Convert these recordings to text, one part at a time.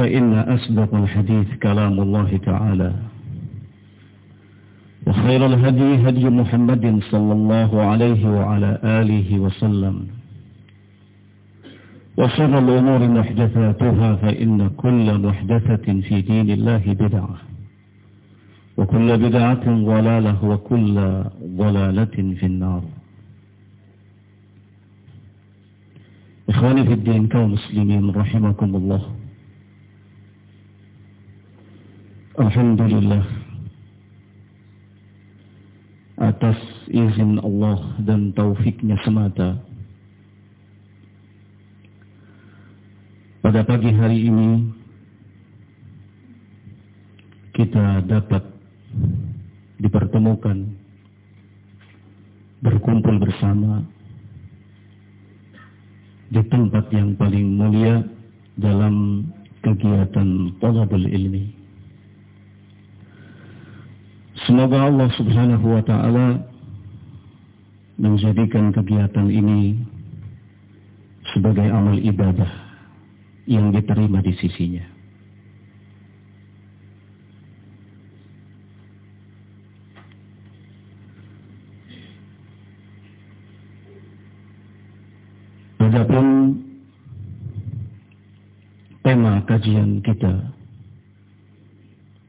فإن أسبق الحديث كلام الله تعالى. وخير الهدي هدي محمد صلى الله عليه وعلى آله وسلم. وشر الأمور محدثاتها فإن كل محدثة في دين الله بدعة. وكل بدعة ضلالة وكل ضلالة في النار. إخواني في الدين كمسلمين رحمكم الله. Alhamdulillah. Atas izin Allah dan taufiknya semata. Pada pagi hari ini Kita dapat dipertemukan Berkumpul bersama Di tempat yang paling mulia Dalam kegiatan Tolabul ilmi. Semoga Allah subhanahu wa ta'ala menjadikan kegiatan ini sebagai amal ibadah yang diterima di sisinya. Adapun tema kajian kita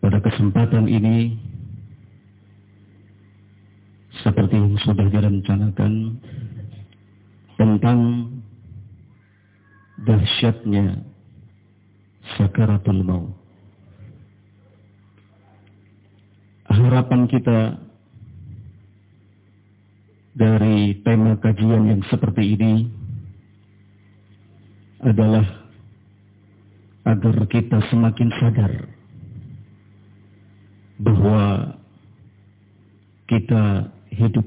pada kesempatan ini seperti yang sudah direncanakan tentang dahsyatnya sakaratul maut. Harapan kita dari tema kajian yang seperti ini adalah agar kita semakin sadar bahwa kita hidup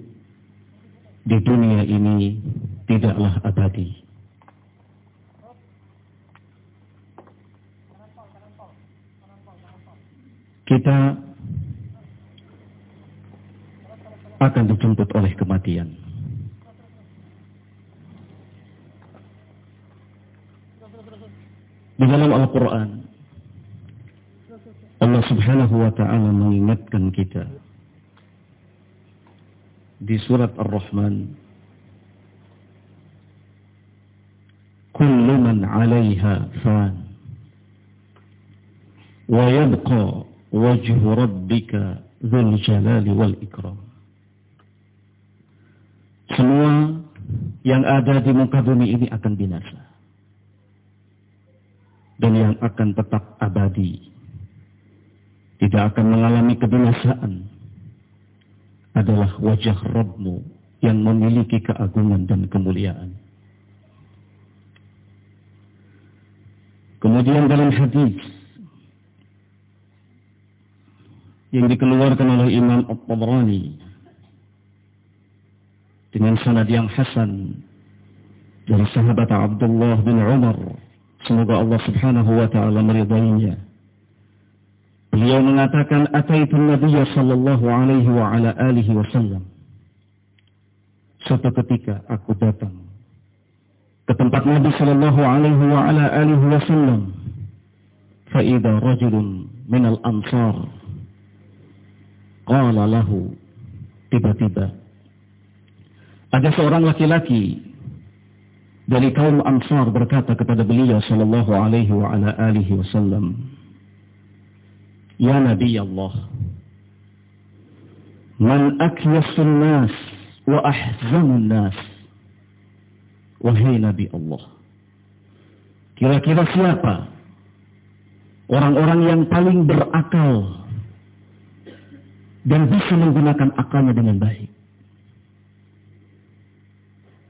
di dunia ini tidaklah abadi. Kita akan dijemput oleh kematian. Di dalam Al-Quran, Allah subhanahu wa ta'ala mengingatkan kita di surat Ar-Rahman Kullu man 'alaiha fan wa yabqa wajhu rabbika dzul jalali wal ikram Semua yang ada di muka bumi ini akan binasa. Dan yang akan tetap abadi. Tidak akan mengalami kebinasaan adalah wajah Rabbmu yang memiliki keagungan dan kemuliaan. Kemudian dalam hadis yang dikeluarkan oleh Imam At-Tabrani dengan sanad yang hasan dari sahabat Abdullah bin Umar semoga Allah Subhanahu wa taala meridainya Beliau mengatakan ataitu Nabi sallallahu alaihi wa ala alihi wasallam. Suatu ketika aku datang ke tempat Nabi sallallahu alaihi wa ala alihi wasallam. Fa idza rajulun min al-ansar qala lahu tiba-tiba ada seorang laki-laki dari kaum Ansar berkata kepada beliau sallallahu alaihi wa ala alihi wasallam Ya Nabi Allah, Man akyasun nas wa ahzamun nas. Wahai Nabi Allah. Kira-kira siapa orang-orang yang paling berakal dan bisa menggunakan akalnya dengan baik?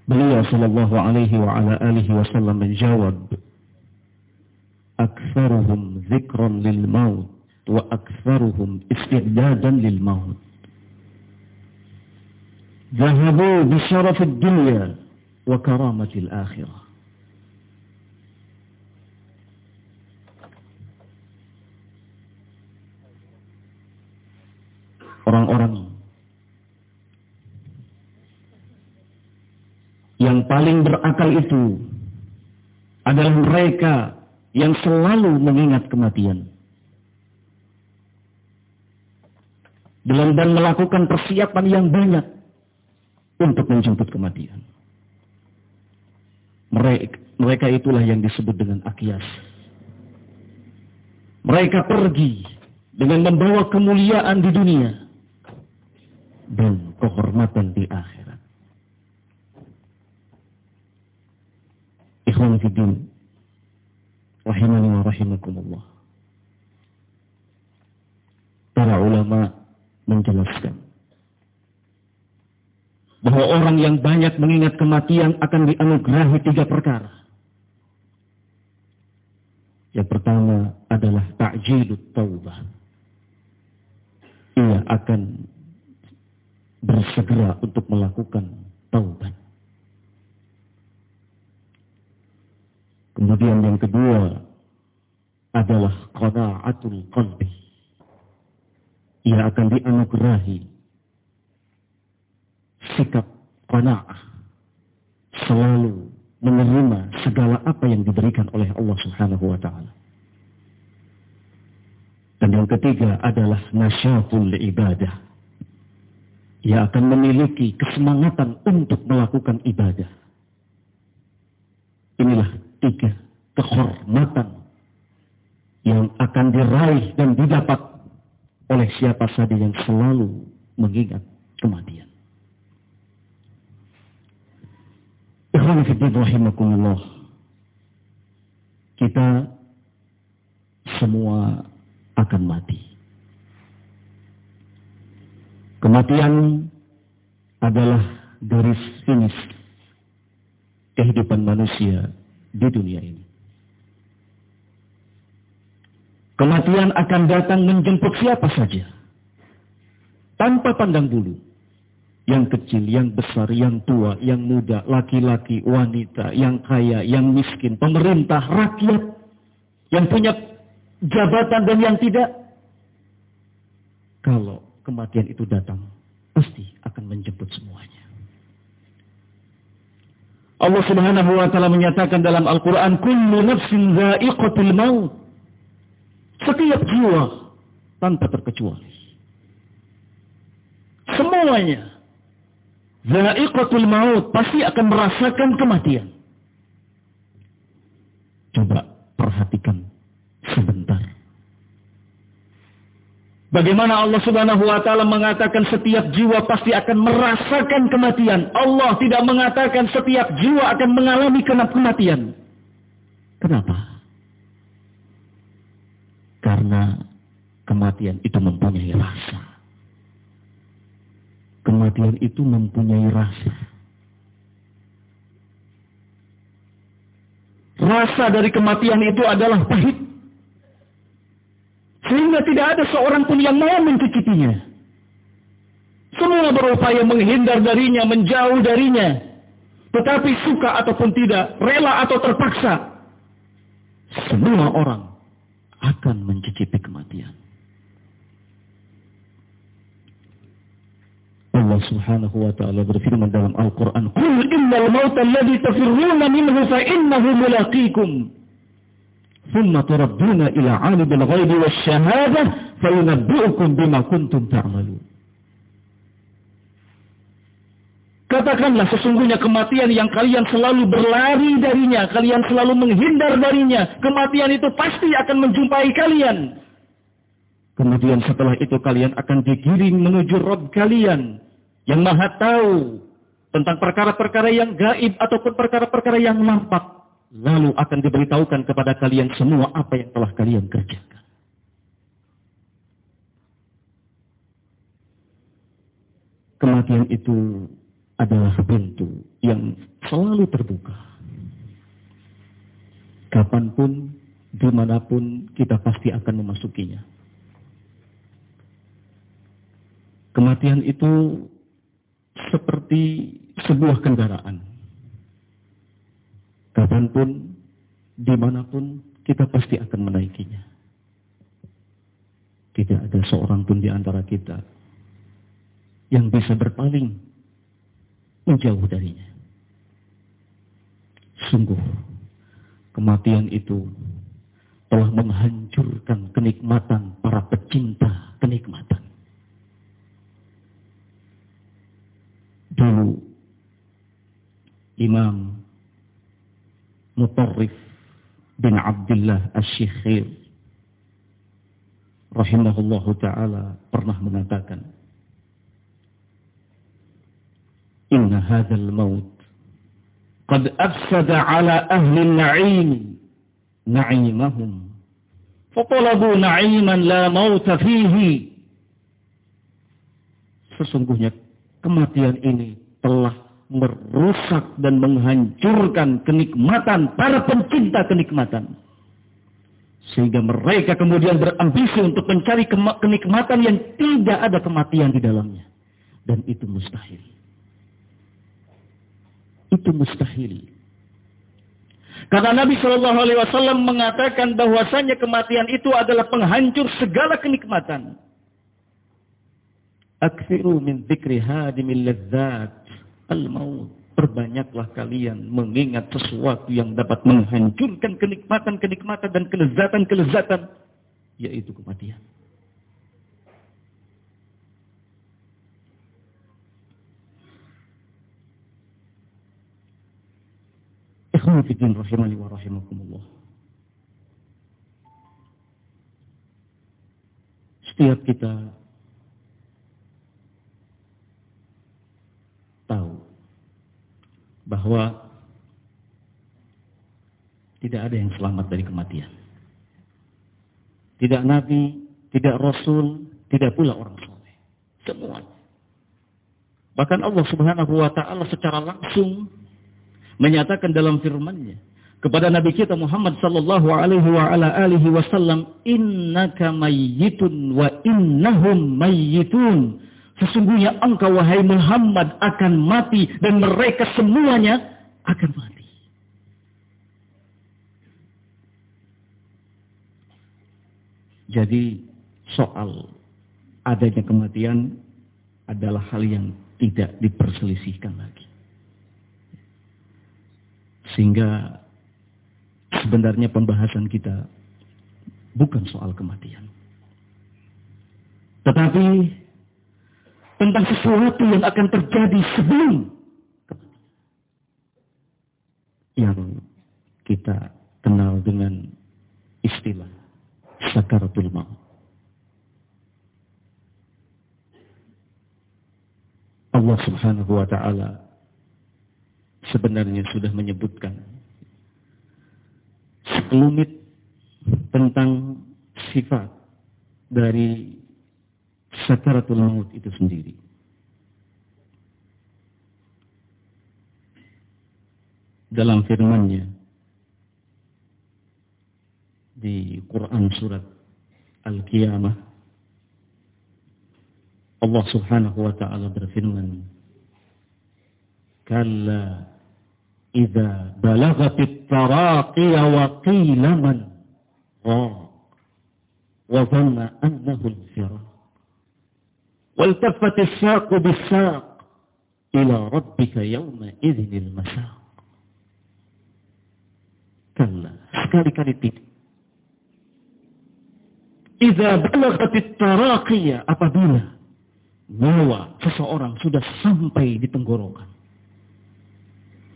Beliau sallallahu alaihi wa ala alihi wasallam menjawab, "Aktsaruhum dzikran lil maut wa aktsaruhum istidadan lil maut." ذهبوا بشرف الدنيا وكرامة الآخرة orang-orang paling berakal itu adalah mereka yang selalu mengingat kematian. Dalam dan melakukan persiapan yang banyak untuk menjemput kematian. Mereka, mereka itulah yang disebut dengan akias. Mereka pergi dengan membawa kemuliaan di dunia dan kehormatan di akhirat. Ikhwan fiddin, rahimani wa rahimakumullah. Para ulama menjelaskan bahwa orang yang banyak mengingat kematian akan dianugerahi tiga perkara. Yang pertama adalah ta'jidut taubah. Ia akan bersegera untuk melakukan taubat. Kemudian yang kedua adalah qana'atul qalbi. Ia akan dianugerahi sikap qanaah selalu menerima segala apa yang diberikan oleh Allah Subhanahu wa taala. Dan yang ketiga adalah nasyatul ibadah. Ia akan memiliki kesemangatan untuk melakukan ibadah. Inilah tiga kehormatan yang akan diraih dan didapat oleh siapa saja yang selalu mengingat kematian. Kita semua akan mati. Kematian adalah garis finish kehidupan manusia di dunia ini. Kematian akan datang menjemput siapa saja. Tanpa pandang bulu yang kecil, yang besar, yang tua, yang muda, laki-laki, wanita, yang kaya, yang miskin, pemerintah, rakyat, yang punya jabatan dan yang tidak. Kalau kematian itu datang, pasti akan menjemput semuanya. Allah Subhanahu wa taala menyatakan dalam Al-Qur'an, "Kullu nafsin dha'iqatul maut." Setiap jiwa tanpa terkecuali. Semuanya Za'iqatul maut pasti akan merasakan kematian. Coba perhatikan sebentar. Bagaimana Allah Subhanahu wa taala mengatakan setiap jiwa pasti akan merasakan kematian. Allah tidak mengatakan setiap jiwa akan mengalami kematian. Kenapa? Karena kematian itu mempunyai rasa kematian itu mempunyai rasa. Rasa dari kematian itu adalah pahit. Sehingga tidak ada seorang pun yang mau mencicipinya. Semua berupaya menghindar darinya, menjauh darinya. Tetapi suka ataupun tidak, rela atau terpaksa. Semua orang akan mencicipi kematian. Allah Subhanahu wa taala berfirman dalam Al-Qur'an, "Qul innal mauta alladhi tafirruna minhu fa innahu mulaqikum." Thumma turadduna ila 'alimil ghaibi wasyahadah fayunabbi'ukum bima kuntum ta'malun. Katakanlah sesungguhnya kematian yang kalian selalu berlari darinya, kalian selalu menghindar darinya, kematian itu pasti akan menjumpai kalian. Kemudian setelah itu kalian akan digiring menuju Rob kalian yang maha tahu tentang perkara-perkara yang gaib ataupun perkara-perkara yang nampak. Lalu akan diberitahukan kepada kalian semua apa yang telah kalian kerjakan. Kematian itu adalah pintu yang selalu terbuka. Kapan pun, di mana pun kita pasti akan memasukinya. Kematian itu seperti sebuah kendaraan. Kapan pun, di mana pun, kita pasti akan menaikinya. Tidak ada seorang pun di antara kita yang bisa berpaling menjauh darinya. Sungguh, kematian itu telah menghancurkan kenikmatan para pecinta kenikmatan. Dulu Imam Mutarrif bin Abdullah Asy-Syekhir rahimahullahu taala pernah mengatakan Inna hadzal maut qad afsada ala ahli an-na'im na'imahum. Fatalabu na'iman la mauta fihi. Sesungguhnya kematian ini telah merusak dan menghancurkan kenikmatan para pencinta kenikmatan. Sehingga mereka kemudian berambisi untuk mencari kenikmatan yang tidak ada kematian di dalamnya. Dan itu mustahil. Itu mustahil. Karena Nabi Shallallahu Alaihi Wasallam mengatakan bahwasanya kematian itu adalah penghancur segala kenikmatan. Aksiru min dzikri hadimil ladzat al-maut. Perbanyaklah kalian mengingat sesuatu yang dapat menghancurkan kenikmatan-kenikmatan dan kelezatan-kelezatan. Yaitu kematian. Rahimani. Setiap kita tahu bahwa tidak ada yang selamat dari kematian. Tidak nabi, tidak rasul, tidak pula orang soleh. Semua. Bahkan Allah Subhanahu wa taala secara langsung menyatakan dalam firman-Nya kepada Nabi kita Muhammad sallallahu alaihi wa ala alihi wasallam, "Innaka mayyitun wa innahum mayyitun." Sesungguhnya engkau wahai Muhammad akan mati dan mereka semuanya akan mati. Jadi soal adanya kematian adalah hal yang tidak diperselisihkan lagi. Sehingga sebenarnya pembahasan kita bukan soal kematian. Tetapi tentang sesuatu yang akan terjadi sebelum yang kita kenal dengan istilah sakaratul maut. Allah Subhanahu wa taala sebenarnya sudah menyebutkan sekelumit tentang sifat dari sakaratul maut itu sendiri. Dalam firman-Nya. Di Quran surat Al-Qiyamah. Allah Subhanahu wa taala berfirman Kalla idza balagatit taraqiya wa qila man wa dhanna annahu al-firaq والتفت الساق بالساق إلى ربك يوم إذن yawma كلا. sekali-kali tidak. Idza balagatit taraqiya apabila nyawa seseorang sudah sampai di tenggorokan.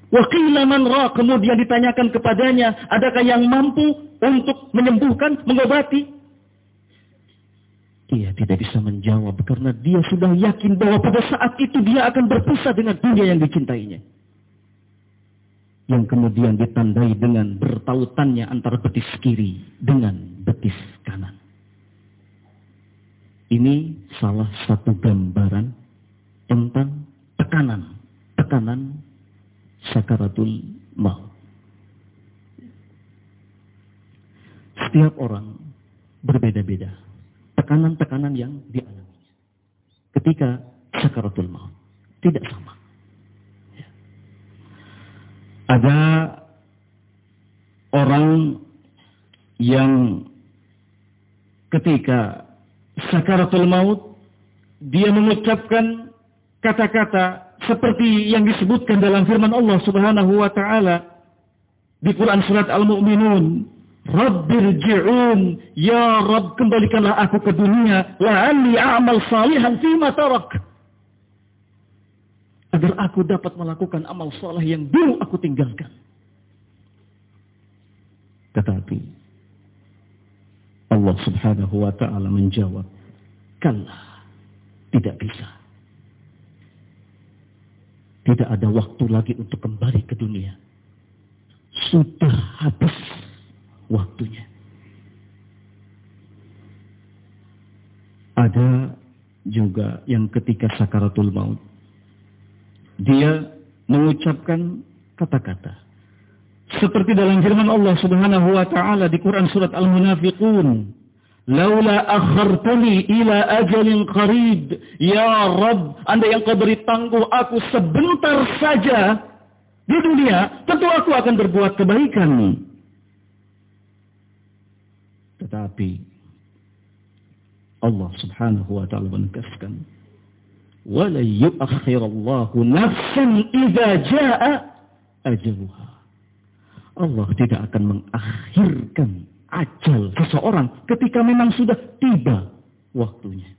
Wakila manra kemudian ditanyakan kepadanya, adakah yang mampu untuk menyembuhkan, mengobati? Tidak bisa menjawab karena dia sudah yakin bahwa pada saat itu dia akan berpisah dengan dunia yang dicintainya. Yang kemudian ditandai dengan bertautannya antara betis kiri dengan betis kanan. Ini salah satu gambaran tentang tekanan. Tekanan sakaratul maut. Setiap orang berbeda-beda tekanan-tekanan yang dialami. Ketika sakaratul maut. Tidak sama. Ya. Ada orang yang ketika sakaratul maut, dia mengucapkan kata-kata seperti yang disebutkan dalam firman Allah subhanahu wa ta'ala di Quran surat Al-Mu'minun Rabbirji'un, ya Rabb kembalikanlah aku ke dunia, la'alli a'mal salihan fima tarak. Agar aku dapat melakukan amal saleh yang dulu aku tinggalkan. Tetapi Allah subhanahu wa ta'ala menjawab, Kalla, tidak bisa. Tidak ada waktu lagi untuk kembali ke dunia. Sudah habis waktunya. Ada juga yang ketika sakaratul maut, dia mengucapkan kata-kata. Seperti dalam firman Allah subhanahu wa ta'ala di Quran surat Al-Munafiqun. Laula akhartani ila ajalin qarib. Ya Rabb, anda yang kau beri tangguh aku sebentar saja di dunia, tentu aku akan berbuat kebaikan. Tetapi Allah Subhanahu wa taala menegaskan, "Wa la yu'akhirallahu nafsan idza jaa'a ajaluha." Allah tidak akan mengakhirkan ajal seseorang ketika memang sudah tiba waktunya.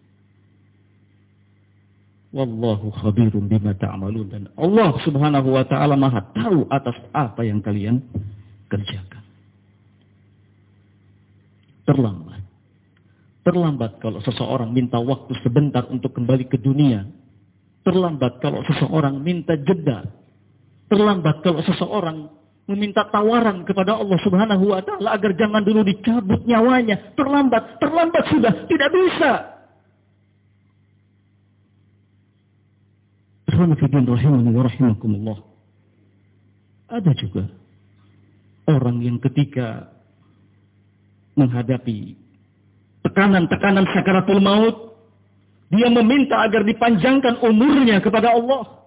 Wallahu khabirun bima ta'malun dan Allah Subhanahu wa taala Maha tahu atas apa yang kalian kerjakan terlambat. Terlambat kalau seseorang minta waktu sebentar untuk kembali ke dunia. Terlambat kalau seseorang minta jeda. Terlambat kalau seseorang meminta tawaran kepada Allah Subhanahu wa taala agar jangan dulu dicabut nyawanya. Terlambat, terlambat sudah, tidak bisa. Ada juga orang yang ketika menghadapi tekanan-tekanan sakaratul maut, dia meminta agar dipanjangkan umurnya kepada Allah.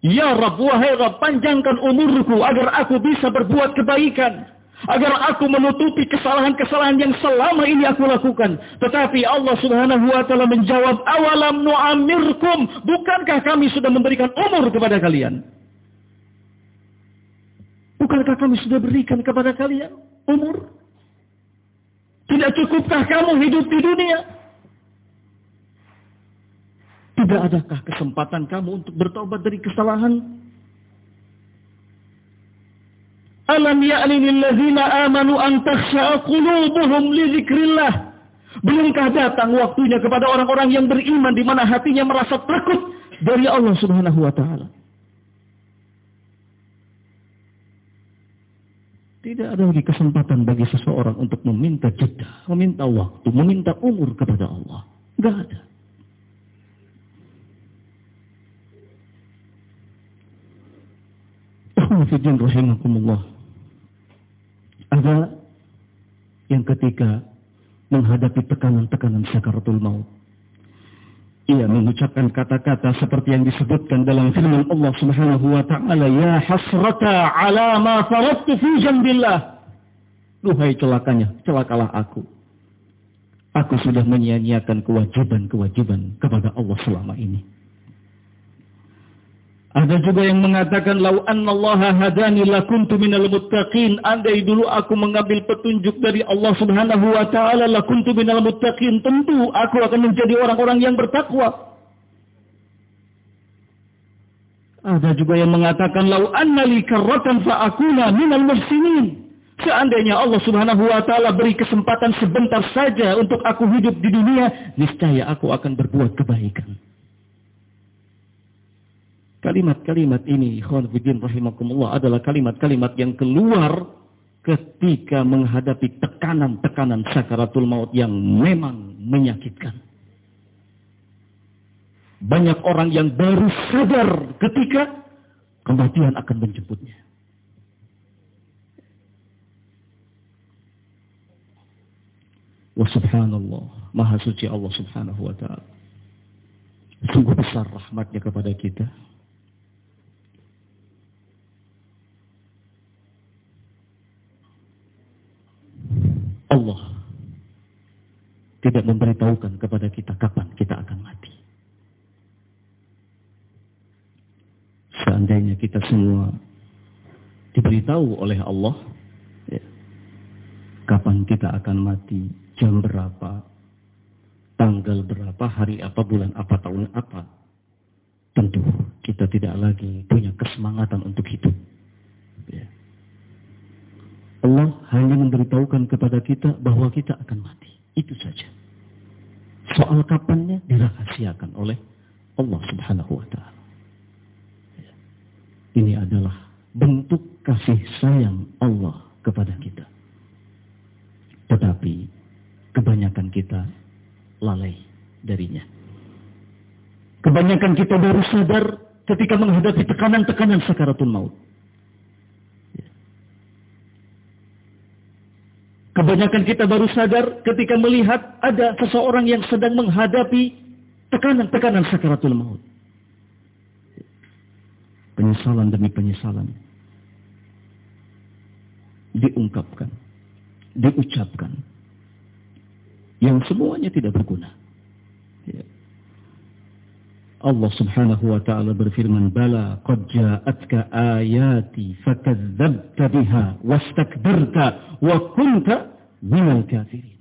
Ya Rabb, wahai Rabb, panjangkan umurku agar aku bisa berbuat kebaikan. Agar aku menutupi kesalahan-kesalahan yang selama ini aku lakukan. Tetapi Allah subhanahu wa ta'ala menjawab, awalam nu'amirkum, bukankah kami sudah memberikan umur kepada kalian? Bukankah kami sudah berikan kepada kalian umur? Tidak cukupkah kamu hidup di dunia? Tidak adakah kesempatan kamu untuk bertobat dari kesalahan? Alam ya'ni lilladzina amanu an takhsha'a qulubuhum li dzikrillah. Belumkah datang waktunya kepada orang-orang yang beriman di mana hatinya merasa takut dari Allah Subhanahu wa taala? Tidak ada lagi kesempatan bagi seseorang untuk meminta jeda, meminta waktu, meminta umur kepada Allah. Tidak ada. rahimakumullah. Ada yang ketika menghadapi tekanan-tekanan sakaratul maut ia mengucapkan kata-kata seperti yang disebutkan dalam firman Allah Subhanahu wa taala, "Ya hasrata ala ma faradtu fi jambillah." Duhai celakanya, celakalah aku. Aku sudah menyia-nyiakan kewajiban-kewajiban kepada Allah selama ini. Ada juga yang mengatakan lau annallaha hadani lakuntu minal muttaqin. Andai dulu aku mengambil petunjuk dari Allah Subhanahu wa taala lakuntu minal muttaqin, tentu aku akan menjadi orang-orang yang bertakwa. Ada juga yang mengatakan lau annali karratan fa akuna minal muhsinin. Seandainya Allah subhanahu wa ta'ala beri kesempatan sebentar saja untuk aku hidup di dunia, niscaya aku akan berbuat kebaikan. Kalimat-kalimat ini, ikhwanudin rahimakumullah, adalah kalimat-kalimat yang keluar ketika menghadapi tekanan-tekanan sakaratul maut yang memang menyakitkan. Banyak orang yang baru sadar ketika kematian akan menjemputnya. Wa subhanallah, maha suci Allah subhanahu wa ta'ala. Sungguh besar rahmatnya kepada kita. Allah tidak memberitahukan kepada kita kapan kita akan mati. Seandainya kita semua diberitahu oleh Allah ya, kapan kita akan mati, jam berapa, tanggal berapa, hari apa, bulan apa, tahun apa. Tentu kita tidak lagi punya kesemangatan untuk hidup. Allah hanya memberitahukan kepada kita bahwa kita akan mati. Itu saja. Soal kapannya dirahasiakan oleh Allah subhanahu wa ta'ala. Ini adalah bentuk kasih sayang Allah kepada kita. Tetapi kebanyakan kita lalai darinya. Kebanyakan kita baru sadar ketika menghadapi tekanan-tekanan sakaratul maut. Kebanyakan kita baru sadar ketika melihat ada seseorang yang sedang menghadapi tekanan-tekanan sakaratul maut. Penyesalan demi penyesalan. Diungkapkan. Diucapkan yang semuanya tidak berguna. Ya. Allah Subhanahu wa taala berfirman, "Bala qad ja'atka ayati fakadzdzabta biha wastakbarta wa kunta minal kafirin."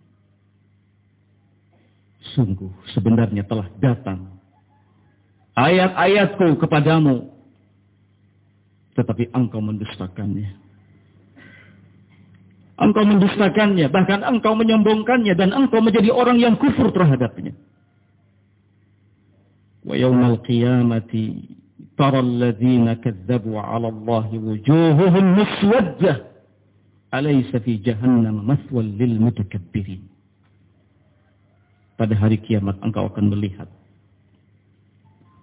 Sungguh sebenarnya telah datang ayat-ayatku kepadamu tetapi engkau mendustakannya. Engkau mendustakannya, bahkan engkau menyombongkannya dan engkau menjadi orang yang kufur terhadapnya. Qiyamati tara alladhina kadzabu 'ala Allah wujuhuhum muswaddah alaysa fi jahannam mathwal lil mutakabbirin. Pada hari kiamat engkau akan melihat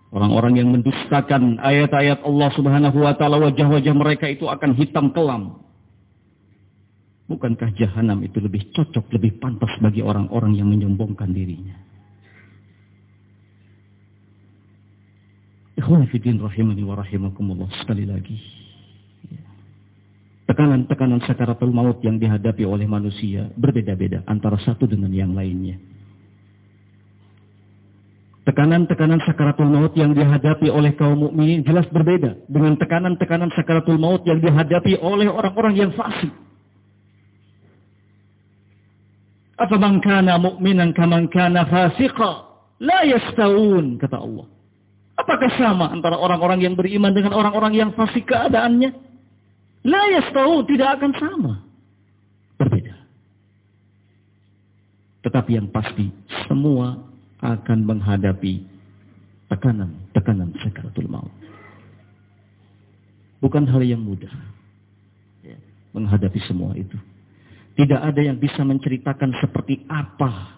orang-orang yang mendustakan ayat-ayat Allah Subhanahu wa taala wajah-wajah mereka itu akan hitam kelam Bukankah jahanam itu lebih cocok, lebih pantas bagi orang-orang yang menyombongkan dirinya? Ikhwanifidin rahimani wa rahimakumullah. Sekali lagi. Tekanan-tekanan sakaratul maut yang dihadapi oleh manusia berbeda-beda antara satu dengan yang lainnya. Tekanan-tekanan sakaratul maut yang dihadapi oleh kaum mukminin jelas berbeda dengan tekanan-tekanan sakaratul maut yang dihadapi oleh orang-orang yang fasik. Afaman kana mu'minan kaman kana fasiqa. La yastawun, kata Allah. Apakah sama antara orang-orang yang beriman dengan orang-orang yang fasik keadaannya? La yastawun, tidak akan sama. Berbeda. Tetapi yang pasti, semua akan menghadapi tekanan-tekanan sekaratul maut. Bukan hal yang mudah ya, menghadapi semua itu. Tidak ada yang bisa menceritakan seperti apa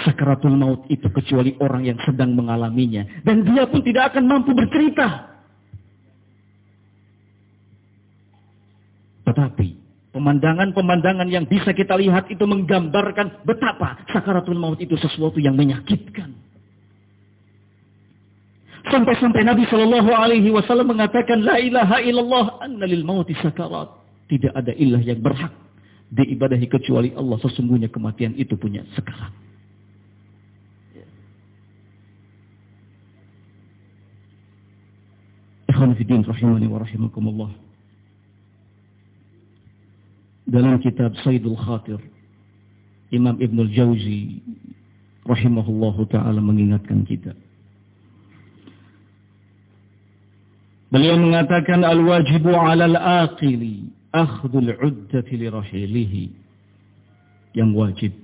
sakaratul maut itu kecuali orang yang sedang mengalaminya. Dan dia pun tidak akan mampu bercerita. Tetapi pemandangan-pemandangan yang bisa kita lihat itu menggambarkan betapa sakaratul maut itu sesuatu yang menyakitkan. Sampai-sampai Nabi Shallallahu Alaihi Wasallam mengatakan, La ilaha illallah anna lil mauti sakarat. Tidak ada ilah yang berhak diibadahi kecuali Allah. Sesungguhnya kematian itu punya Ikhwanifidin rahimani wa rahimakumullah. Dalam kitab Sayyidul Khatir, Imam Ibnul Jauzi rahimahullahu ta'ala mengingatkan kita. Beliau mengatakan al-wajibu 'alal aqili akhdul uddati lirahilihi yang wajib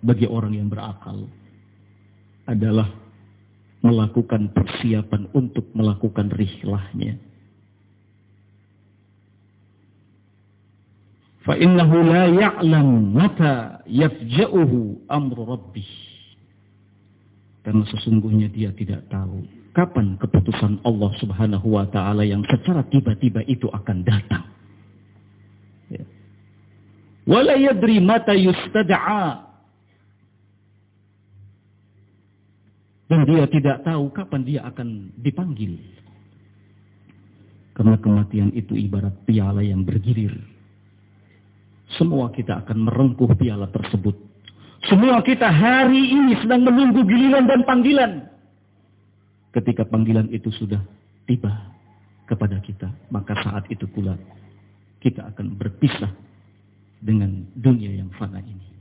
bagi orang yang berakal adalah melakukan persiapan untuk melakukan rihlahnya. فَإِنَّهُ لَا يَعْلَمْ مَتَى mata yafja'uhu رَبِّهِ. Karena sesungguhnya dia tidak tahu kapan keputusan Allah Subhanahu wa taala yang secara tiba-tiba itu akan datang. Ya. وَلَا yadri mata يُسْتَدْعَى Dan dia tidak tahu kapan dia akan dipanggil. Karena kematian itu ibarat piala yang bergilir semua kita akan merengkuh piala tersebut. Semua kita hari ini sedang menunggu giliran dan panggilan. Ketika panggilan itu sudah tiba kepada kita, maka saat itu pula kita akan berpisah dengan dunia yang fana ini.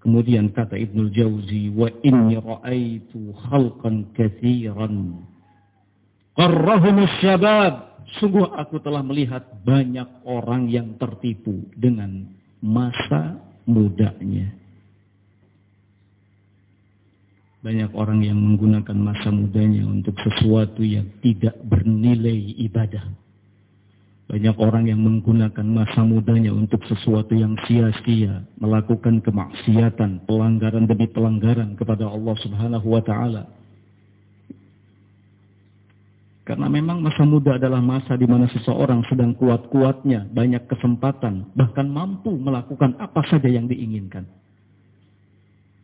Kemudian kata Ibnu Jauzi, wa inni ra'aitu khalqan katsiran qarrahumus syabab Sungguh aku telah melihat banyak orang yang tertipu dengan masa mudanya. Banyak orang yang menggunakan masa mudanya untuk sesuatu yang tidak bernilai ibadah. Banyak orang yang menggunakan masa mudanya untuk sesuatu yang sia-sia, melakukan kemaksiatan, pelanggaran demi pelanggaran kepada Allah Subhanahu wa taala. Karena memang masa muda adalah masa di mana seseorang sedang kuat-kuatnya, banyak kesempatan, bahkan mampu melakukan apa saja yang diinginkan.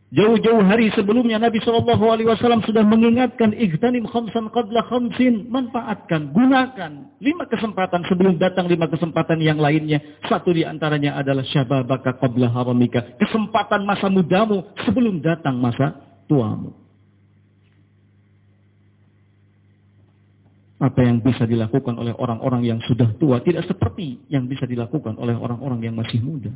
Jauh-jauh hari sebelumnya Nabi Shallallahu Alaihi Wasallam sudah mengingatkan ightanim khamsan qadla khamsin. Manfaatkan gunakan lima kesempatan sebelum datang lima kesempatan yang lainnya. Satu di antaranya adalah syababaka qabla haramika. Kesempatan masa mudamu sebelum datang masa tuamu. Apa yang bisa dilakukan oleh orang-orang yang sudah tua tidak seperti yang bisa dilakukan oleh orang-orang yang masih muda.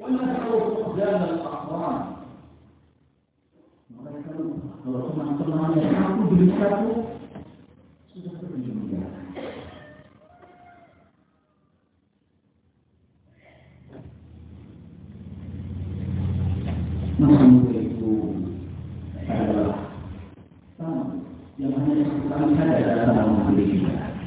mereka kalau yang aku itu adalah yang hanya satu saja dalam memilih kita.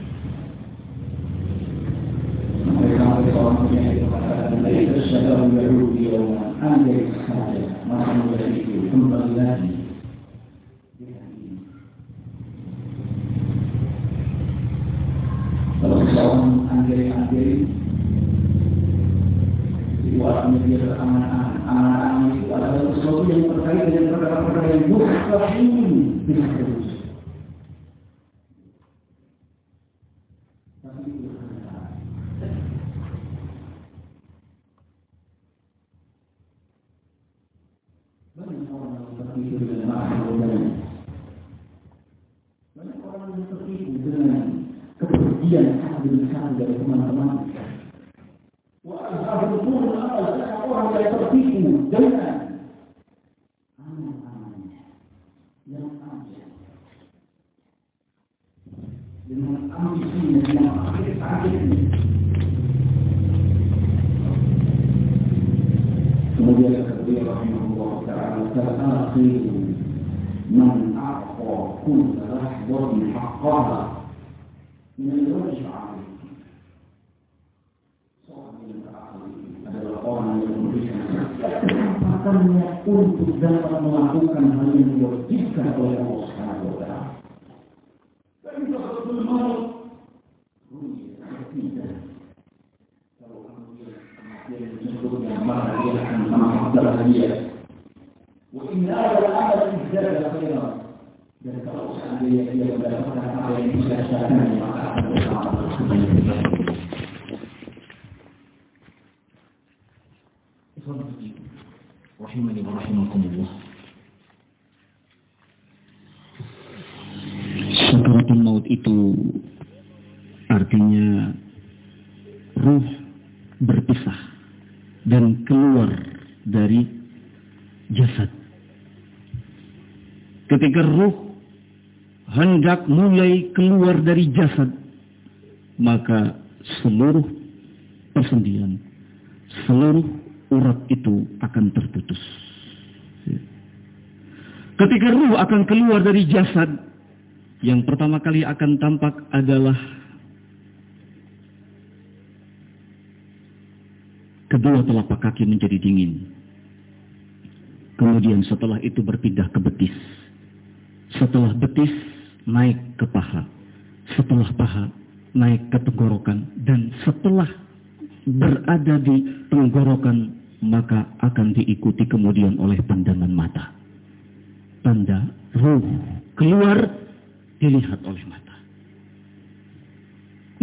Sakaratul maut itu artinya ruh berpisah dan keluar dari jasad. Ketika ruh hendak mulai keluar dari jasad, maka seluruh persendian, seluruh urat itu akan terputus. Ketika ruh akan keluar dari jasad, yang pertama kali akan tampak adalah kedua telapak kaki menjadi dingin. Kemudian setelah itu berpindah ke betis. Setelah betis naik ke paha. Setelah paha naik ke tenggorokan. Dan setelah berada di tenggorokan maka akan diikuti kemudian oleh pandangan mata. Tanda ruh keluar dilihat oleh mata.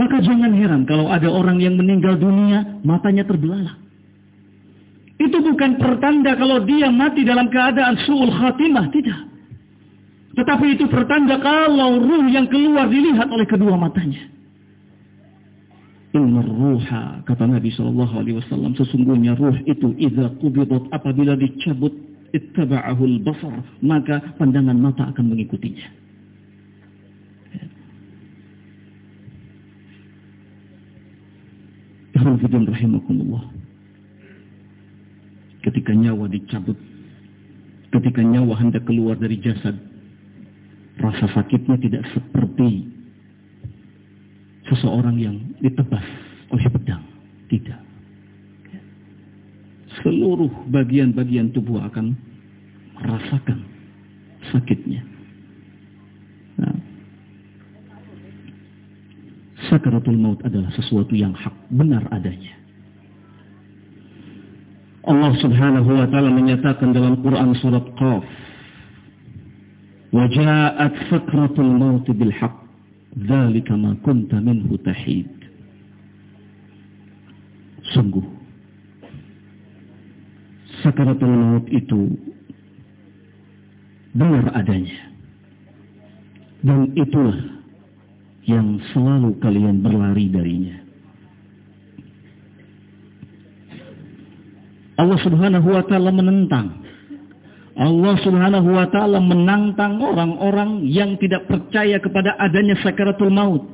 Maka jangan heran kalau ada orang yang meninggal dunia, matanya terbelalak. Itu bukan pertanda kalau dia mati dalam keadaan su'ul khatimah, tidak. Tetapi itu pertanda kalau ruh yang keluar dilihat oleh kedua matanya. Inna ruha, kata Nabi SAW, sesungguhnya ruh itu idza kubidat apabila dicabut ittaba'ahul basar, maka pandangan mata akan mengikutinya. Hafidun rahimakumullah. Ketika nyawa dicabut, ketika nyawa hendak keluar dari jasad, rasa sakitnya tidak seperti seseorang yang ditebas oleh pedang. Tidak. Seluruh bagian-bagian tubuh akan merasakan sakitnya. sakaratul maut adalah sesuatu yang hak, benar adanya. Allah subhanahu wa ta'ala menyatakan dalam Quran surat Qaf. Waja'at sakratul maut bil haqq. Dzalika ma kunta minhu tahid. Sungguh sakaratul maut itu benar adanya. Dan itulah yang selalu kalian berlari darinya. Allah Subhanahu wa taala menentang Allah Subhanahu wa taala menantang orang-orang yang tidak percaya kepada adanya sakaratul maut.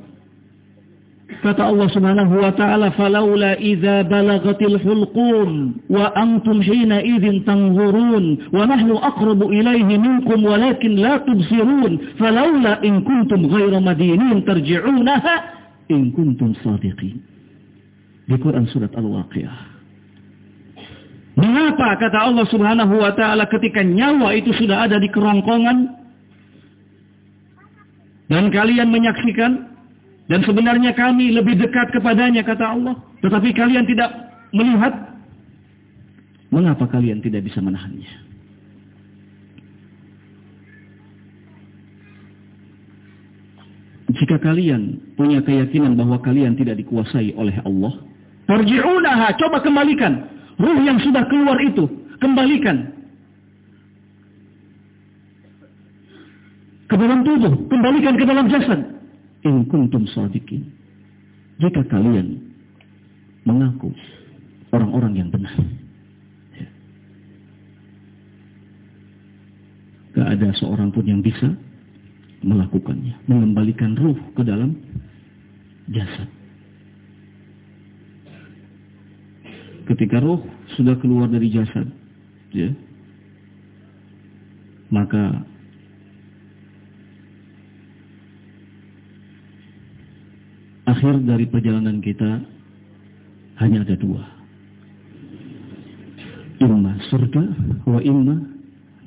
Kata Allah Subhanahu wa taala, "Falaula idza balagatil hulqum wa antum hina idzin tanzurun wa nahnu aqrabu ilaihi minkum walakin la tubsirun, falaula in kuntum ghaira madinin tarji'unaha in kuntum sadiqin." Di Quran surat Al-Waqiah. Mengapa kata Allah Subhanahu wa taala ketika nyawa itu sudah ada di kerongkongan dan kalian menyaksikan dan sebenarnya kami lebih dekat kepadanya, kata Allah. Tetapi kalian tidak melihat. Mengapa kalian tidak bisa menahannya? Jika kalian punya keyakinan bahwa kalian tidak dikuasai oleh Allah, Tarji'unaha, coba kembalikan. Ruh yang sudah keluar itu, kembalikan. Ke dalam tubuh, kembalikan ke dalam jasad in kuntum sadiqin. Jika kalian mengaku orang-orang yang benar. Ya. Ada seorang pun yang bisa melakukannya. Mengembalikan ruh ke dalam jasad. Ketika ruh sudah keluar dari jasad, ya, maka akhir dari perjalanan kita hanya ada dua. Imma surga wa imma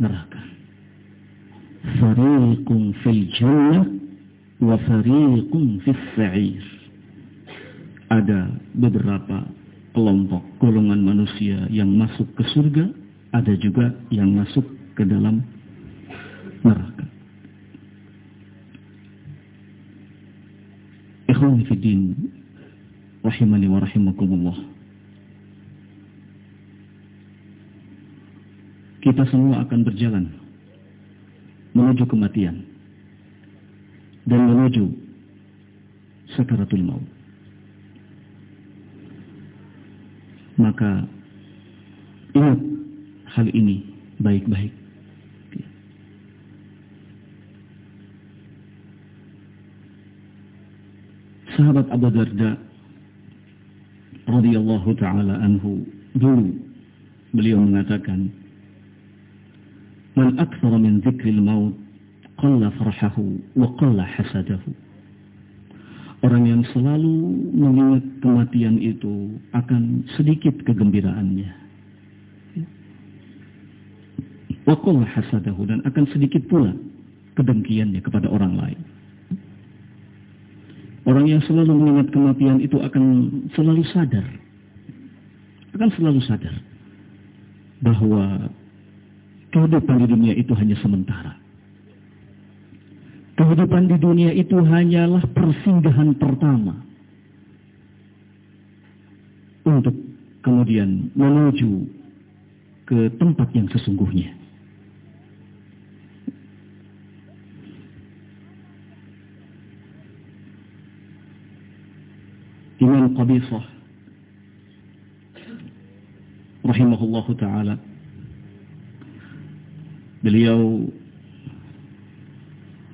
neraka. Fariqun fil jannah wa fariqun fis sa'ir. Ada beberapa kelompok golongan manusia yang masuk ke surga, ada juga yang masuk ke dalam neraka. Ikhwan fiddin rahimani wa rahimakumullah. Kita semua akan berjalan menuju kematian dan menuju sakaratul maut. Maka ingat hal ini baik-baik. Sahabat Abu Darda radhiyallahu taala anhu dulu beliau mengatakan Man akthara min dzikril maut qalla farhahu wa qalla hasadahu Orang yang selalu mengingat kematian itu akan sedikit kegembiraannya. Waqalla hasadahu dan akan sedikit pula kedengkiannya kepada orang lain. Orang yang selalu mengingat kematian itu akan selalu sadar. Akan selalu sadar. Bahwa kehidupan di dunia itu hanya sementara. Kehidupan di dunia itu hanyalah persinggahan pertama untuk kemudian menuju ke tempat yang sesungguhnya. Imam Qabisah rahimahullahu taala beliau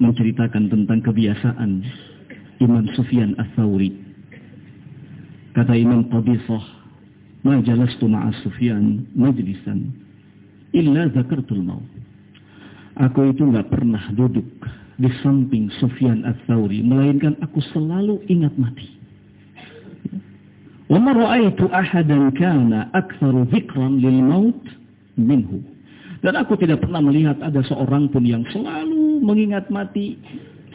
menceritakan tentang kebiasaan Imam Sufyan Ats-Tsauri. Kata Imam Qabisah, "Ma jalastu ma'a Sufyan majlisan illa zakartul maut." Aku itu nggak pernah duduk di samping Sufyan Ats-Tsauri melainkan aku selalu ingat mati. Wa ra'aitu ahadan kana aktsaru lil maut minhu. Dan aku tidak pernah melihat ada seorang pun yang selalu mengingat mati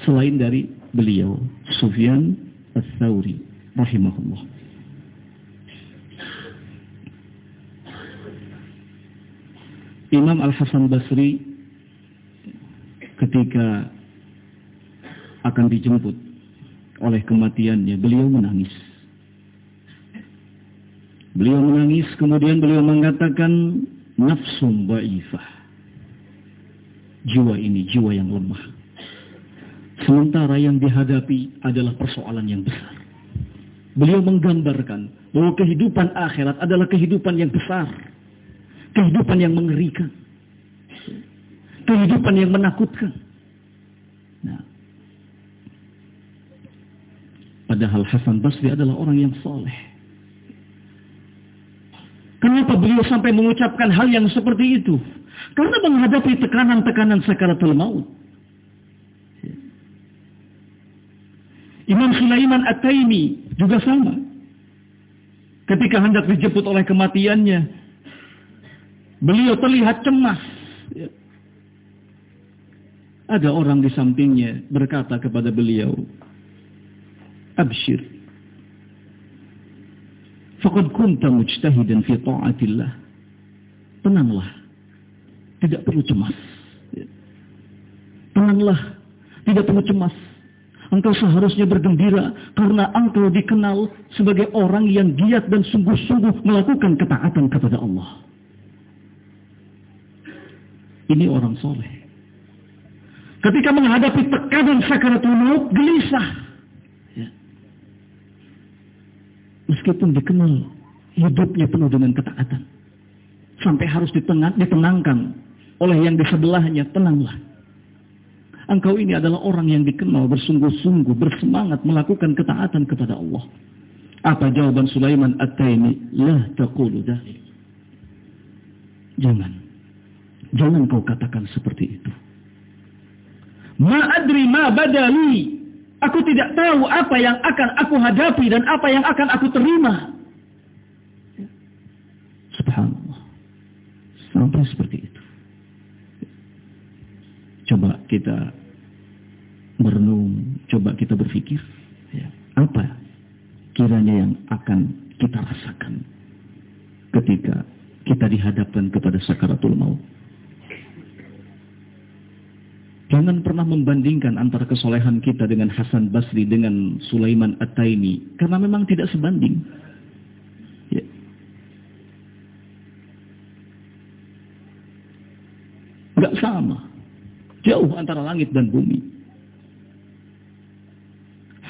selain dari beliau, Sufyan Ats-Tsauri rahimahullah. Imam Al-Hasan Basri ketika akan dijemput oleh kematiannya, beliau menangis. Beliau menangis, kemudian beliau mengatakan, nafsum ba'ifah. Jiwa ini jiwa yang lemah. Sementara yang dihadapi adalah persoalan yang besar. Beliau menggambarkan bahwa kehidupan akhirat adalah kehidupan yang besar. Kehidupan yang mengerikan. Kehidupan yang menakutkan. Nah, padahal Hasan Basri adalah orang yang soleh. Kenapa beliau sampai mengucapkan hal yang seperti itu? Karena menghadapi tekanan-tekanan sakaratul maut. Imam Sulaiman At-Taimi juga sama. Ketika hendak dijemput oleh kematiannya, beliau terlihat cemas. Ada orang di sampingnya berkata kepada beliau, Abshir, Faqad kunta mujtahidan fi ta'atillah. Tenanglah. Tidak perlu cemas. Tenanglah. Tidak perlu cemas. Engkau seharusnya bergembira karena engkau dikenal sebagai orang yang giat dan sungguh-sungguh melakukan ketaatan kepada Allah. Ini orang soleh. Ketika menghadapi tekanan sakaratul maut, gelisah. Meskipun dikenal hidupnya penuh dengan ketaatan. Sampai harus ditenang, ditenangkan oleh yang di sebelahnya, tenanglah. Engkau ini adalah orang yang dikenal bersungguh-sungguh, bersemangat melakukan ketaatan kepada Allah. Apa jawaban Sulaiman At-Taimi? La taqulu dhalik. Jangan. Jangan kau katakan seperti itu. Ma adri ma badali Aku tidak tahu apa yang akan aku hadapi dan apa yang akan aku terima. Subhanallah. Sampai seperti itu. Coba kita merenung, coba kita berpikir. Ya, apa kiranya yang akan kita rasakan ketika kita dihadapkan kepada sakaratul maut. Jangan pernah membandingkan antara kesolehan kita dengan Hasan Basri dengan Sulaiman At-Taimi. Karena memang tidak sebanding. Ya. Gak sama. Jauh antara langit dan bumi.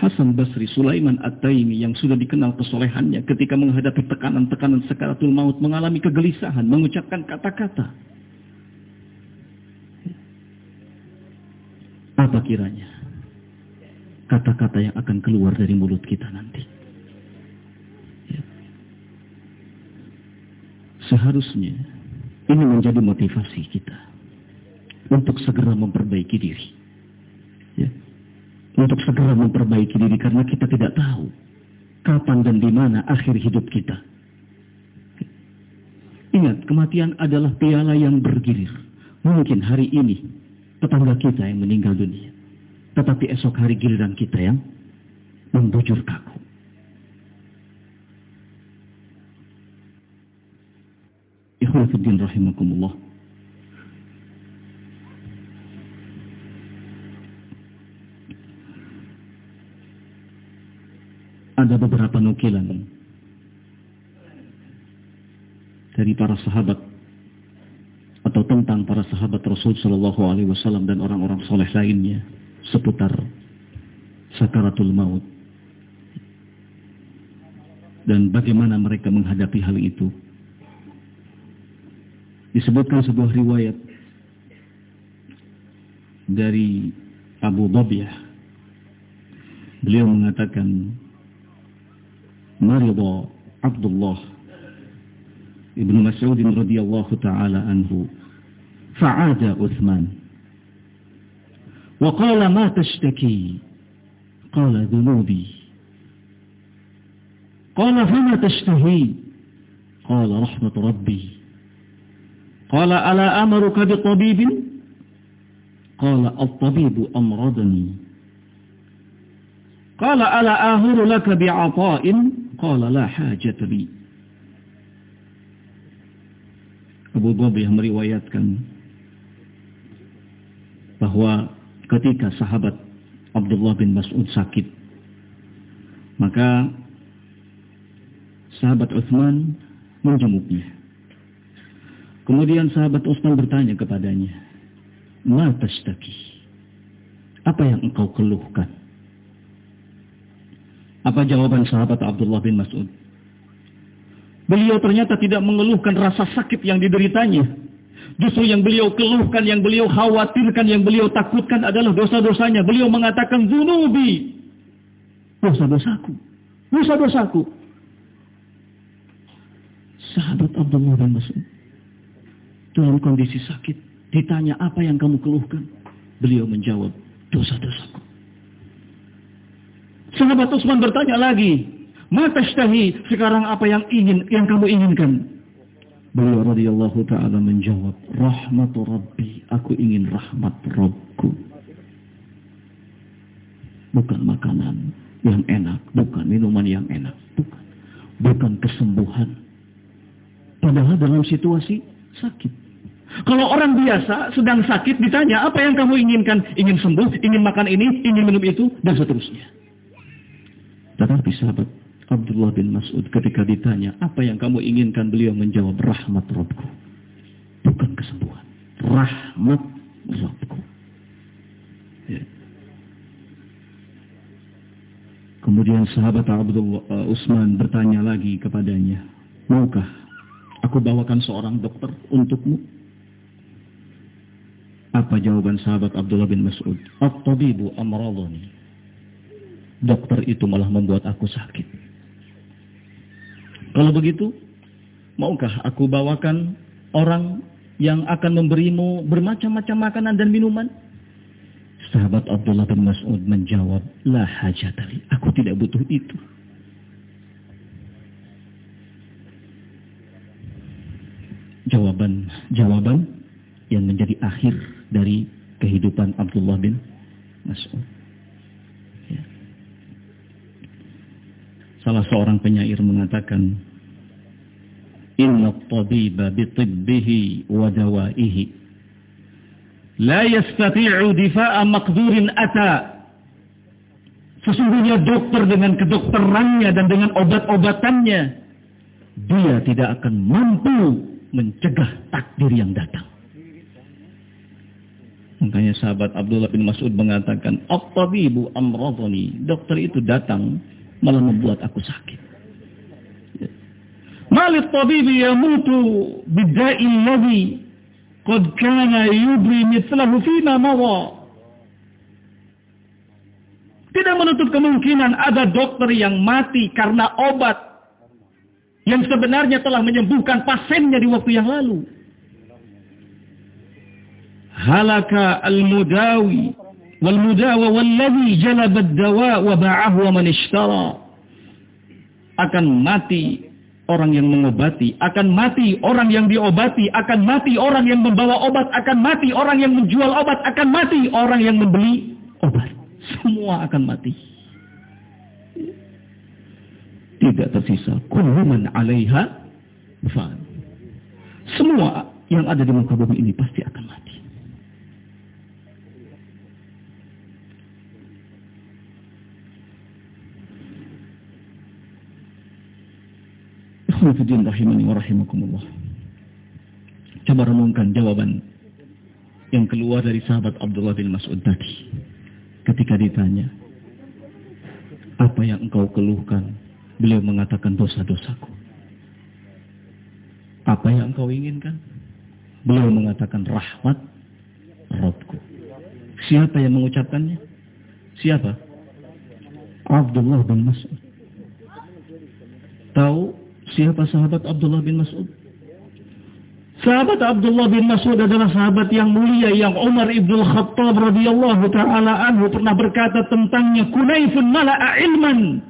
Hasan Basri, Sulaiman At-Taimi yang sudah dikenal kesolehannya ketika menghadapi tekanan-tekanan sekaratul maut mengalami kegelisahan, mengucapkan kata-kata Apa kiranya kata-kata yang akan keluar dari mulut kita nanti? Ya. Seharusnya ini menjadi motivasi kita untuk segera memperbaiki diri. Ya. Untuk segera memperbaiki diri karena kita tidak tahu kapan dan di mana akhir hidup kita. Ingat, kematian adalah piala yang bergilir. Mungkin hari ini tetangga kita yang meninggal dunia. Tetapi esok hari giliran kita yang membujur kaku. Rahimakumullah. Ada beberapa nukilan dari para sahabat atau tentang para sahabat Rasul Shallallahu Alaihi Wasallam dan orang-orang soleh lainnya seputar sakaratul maut dan bagaimana mereka menghadapi hal itu. Disebutkan sebuah riwayat dari Abu Babiyah. Beliau mengatakan, Marida Abdullah Ibnu Mas'ud radhiyallahu taala anhu فعاد عثمان. وقال ما تشتكي؟ قال ذنوبي. قال فما تشتهي؟ قال رحمة ربي. قال ألا أمرك بطبيب؟ قال الطبيب أمرضني. قال ألا آهر لك بعطاء؟ qala la hajata bi Abu Dhabi meriwayatkan bahwa ketika sahabat Abdullah bin Mas'ud sakit maka sahabat Utsman menjemuknya. kemudian sahabat Uthman bertanya kepadanya ma tashtaki? Apa yang engkau keluhkan? Apa jawaban sahabat Abdullah bin Mas'ud? Beliau ternyata tidak mengeluhkan rasa sakit yang dideritanya. Justru yang beliau keluhkan, yang beliau khawatirkan, yang beliau takutkan adalah dosa-dosanya. Beliau mengatakan zunubi. Dosa-dosaku. Dosa-dosaku. Sahabat Abdullah bin Mas'ud. Dalam kondisi sakit. Ditanya apa yang kamu keluhkan. Beliau menjawab dosa-dosaku. Sahabat Utsman bertanya lagi. Mata sekarang apa yang ingin yang kamu inginkan? Beliau radhiyallahu taala menjawab, "Rahmatu Rabbi, aku ingin rahmat Rabbku." Bukan makanan yang enak, bukan minuman yang enak, bukan. Bukan kesembuhan. Padahal dalam situasi sakit. Kalau orang biasa sedang sakit ditanya, apa yang kamu inginkan? Ingin sembuh, ingin makan ini, ingin minum itu, dan seterusnya. Tetapi sahabat Abdullah bin Mas'ud ketika ditanya, apa yang kamu inginkan? Beliau menjawab, rahmat Rabbku. Bukan kesembuhan. Rahmat Rabbku. Ya. Kemudian sahabat Abdullah uh, Utsman bertanya lagi kepadanya, maukah aku bawakan seorang dokter untukmu? Apa jawaban sahabat Abdullah bin Mas'ud? At-tabibu amradhani. Dokter itu malah membuat aku sakit. Kalau begitu, maukah aku bawakan orang yang akan memberimu bermacam-macam makanan dan minuman? Sahabat Abdullah bin Mas'ud menjawab, La hajatali, aku tidak butuh itu. Jawaban jawaban yang menjadi akhir dari kehidupan Abdullah bin Mas'ud. Salah Seorang penyair mengatakan, Inna tabiba bitibbihi wa dawaihi. La yastati'u difa'a ata. Sesungguhnya dokter dengan kedokterannya dan dengan obat-obatannya, dia tidak akan mampu mencegah takdir yang datang. Makanya sahabat Abdullah bin Mas'ud mengatakan, At-tabibu amradhani. Dokter itu datang malah membuat aku sakit. Malik tabibi yamutu bidda'il ladhi qad kana yubri mithlahu fima mawa. Tidak menutup kemungkinan ada dokter yang mati karena obat yang sebenarnya telah menyembuhkan pasiennya di waktu yang lalu. Halaka al-mudawi wal ad-dawa wa ba'ahu wa man ishtara. Akan mati orang yang mengobati, akan mati orang yang diobati, akan mati orang yang membawa obat, akan mati orang yang menjual obat, akan mati orang yang membeli obat. Semua akan mati. Tidak tersisa. Kulluman alaiha fan. Semua yang ada di muka bumi ini pasti akan mati. Ikhwafidin rahimani wa rahimakumullah. Coba renungkan jawaban yang keluar dari sahabat Abdullah bin Mas'ud tadi ketika ditanya, apa yang engkau keluhkan? Beliau mengatakan dosa-dosaku. Apa yang engkau inginkan? Beliau mengatakan rahmat Robku. Siapa yang mengucapkannya? Siapa? Abdullah bin Mas'ud. Tahu siapa sahabat Abdullah bin Mas'ud? Sahabat Abdullah bin Mas'ud adalah sahabat yang mulia yang Umar ibn Khattab radhiyallahu taala anhu pernah berkata tentangnya kunaifun mala'a ilman.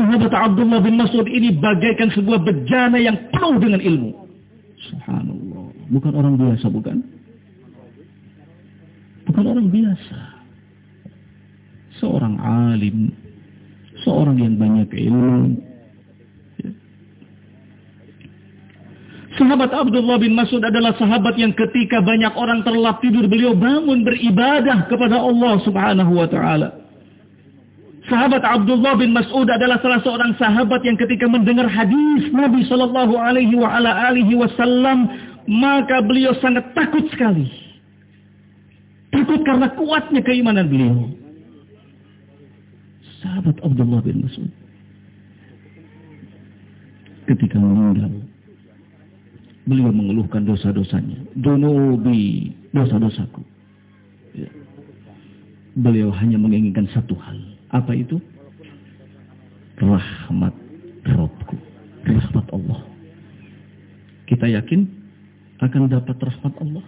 Sahabat Abdullah bin Mas'ud ini bagaikan sebuah bejana yang penuh dengan ilmu. Subhanallah. Bukan orang biasa, bukan? Bukan orang biasa. Seorang alim. Seorang yang banyak ilmu Sahabat Abdullah bin Mas'ud adalah sahabat yang ketika banyak orang terlap tidur, beliau bangun beribadah kepada Allah subhanahu wa ta'ala. Sahabat Abdullah bin Mas'ud adalah salah seorang sahabat yang ketika mendengar hadis Nabi sallallahu alaihi wasallam maka beliau sangat takut sekali. Takut karena kuatnya keimanan beliau. Sahabat Abdullah bin Mas'ud ketika meninggal beliau mengeluhkan dosa-dosanya. Dunubi, dosa-dosaku. Ya. Beliau hanya menginginkan satu hal. Apa itu? Rahmat Robku. Rahmat Allah. Kita yakin akan dapat rahmat Allah.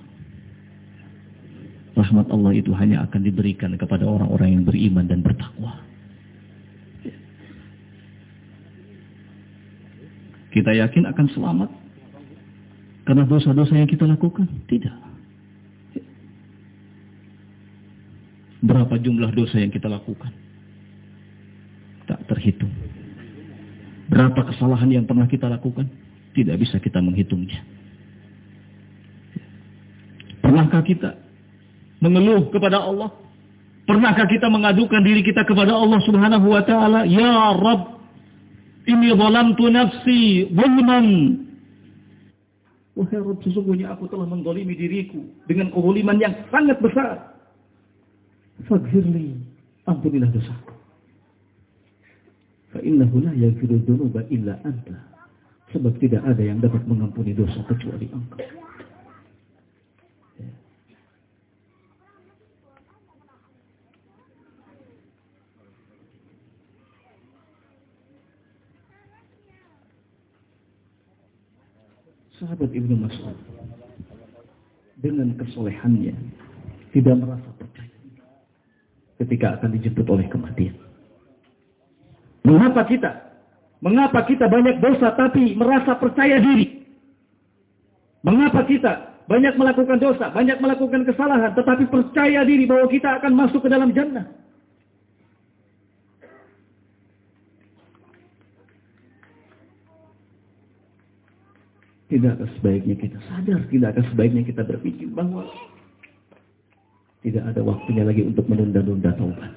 Rahmat Allah itu hanya akan diberikan kepada orang-orang yang beriman dan bertakwa. Ya. Kita yakin akan selamat karena dosa-dosa yang kita lakukan? Tidak. Berapa jumlah dosa yang kita lakukan? Tak terhitung. Berapa kesalahan yang pernah kita lakukan? Tidak bisa kita menghitungnya. Pernahkah kita mengeluh kepada Allah? Pernahkah kita mengadukan diri kita kepada Allah Subhanahu wa taala? Ya Rabb, ini zalamtu nafsi zulman Wahai Rabb, sesungguhnya aku telah mendolimi diriku dengan kehuliman yang sangat besar. Faghfirli, ampunilah dosaku. Fa'innahu la yaghfiru dhunuba illa anta. Sebab tidak ada yang dapat mengampuni dosa kecuali engkau. Sahabat Ibnu Mas'ud dengan kesolehannya tidak merasa percaya ketika akan dijemput oleh kematian. Mengapa kita? Mengapa kita banyak dosa tapi merasa percaya diri? Mengapa kita banyak melakukan dosa, banyak melakukan kesalahan tetapi percaya diri bahwa kita akan masuk ke dalam jannah? Tidakkah sebaiknya kita sadar, tidakkah sebaiknya kita berpikir bahwa tidak ada waktunya lagi untuk menunda-nunda taubat.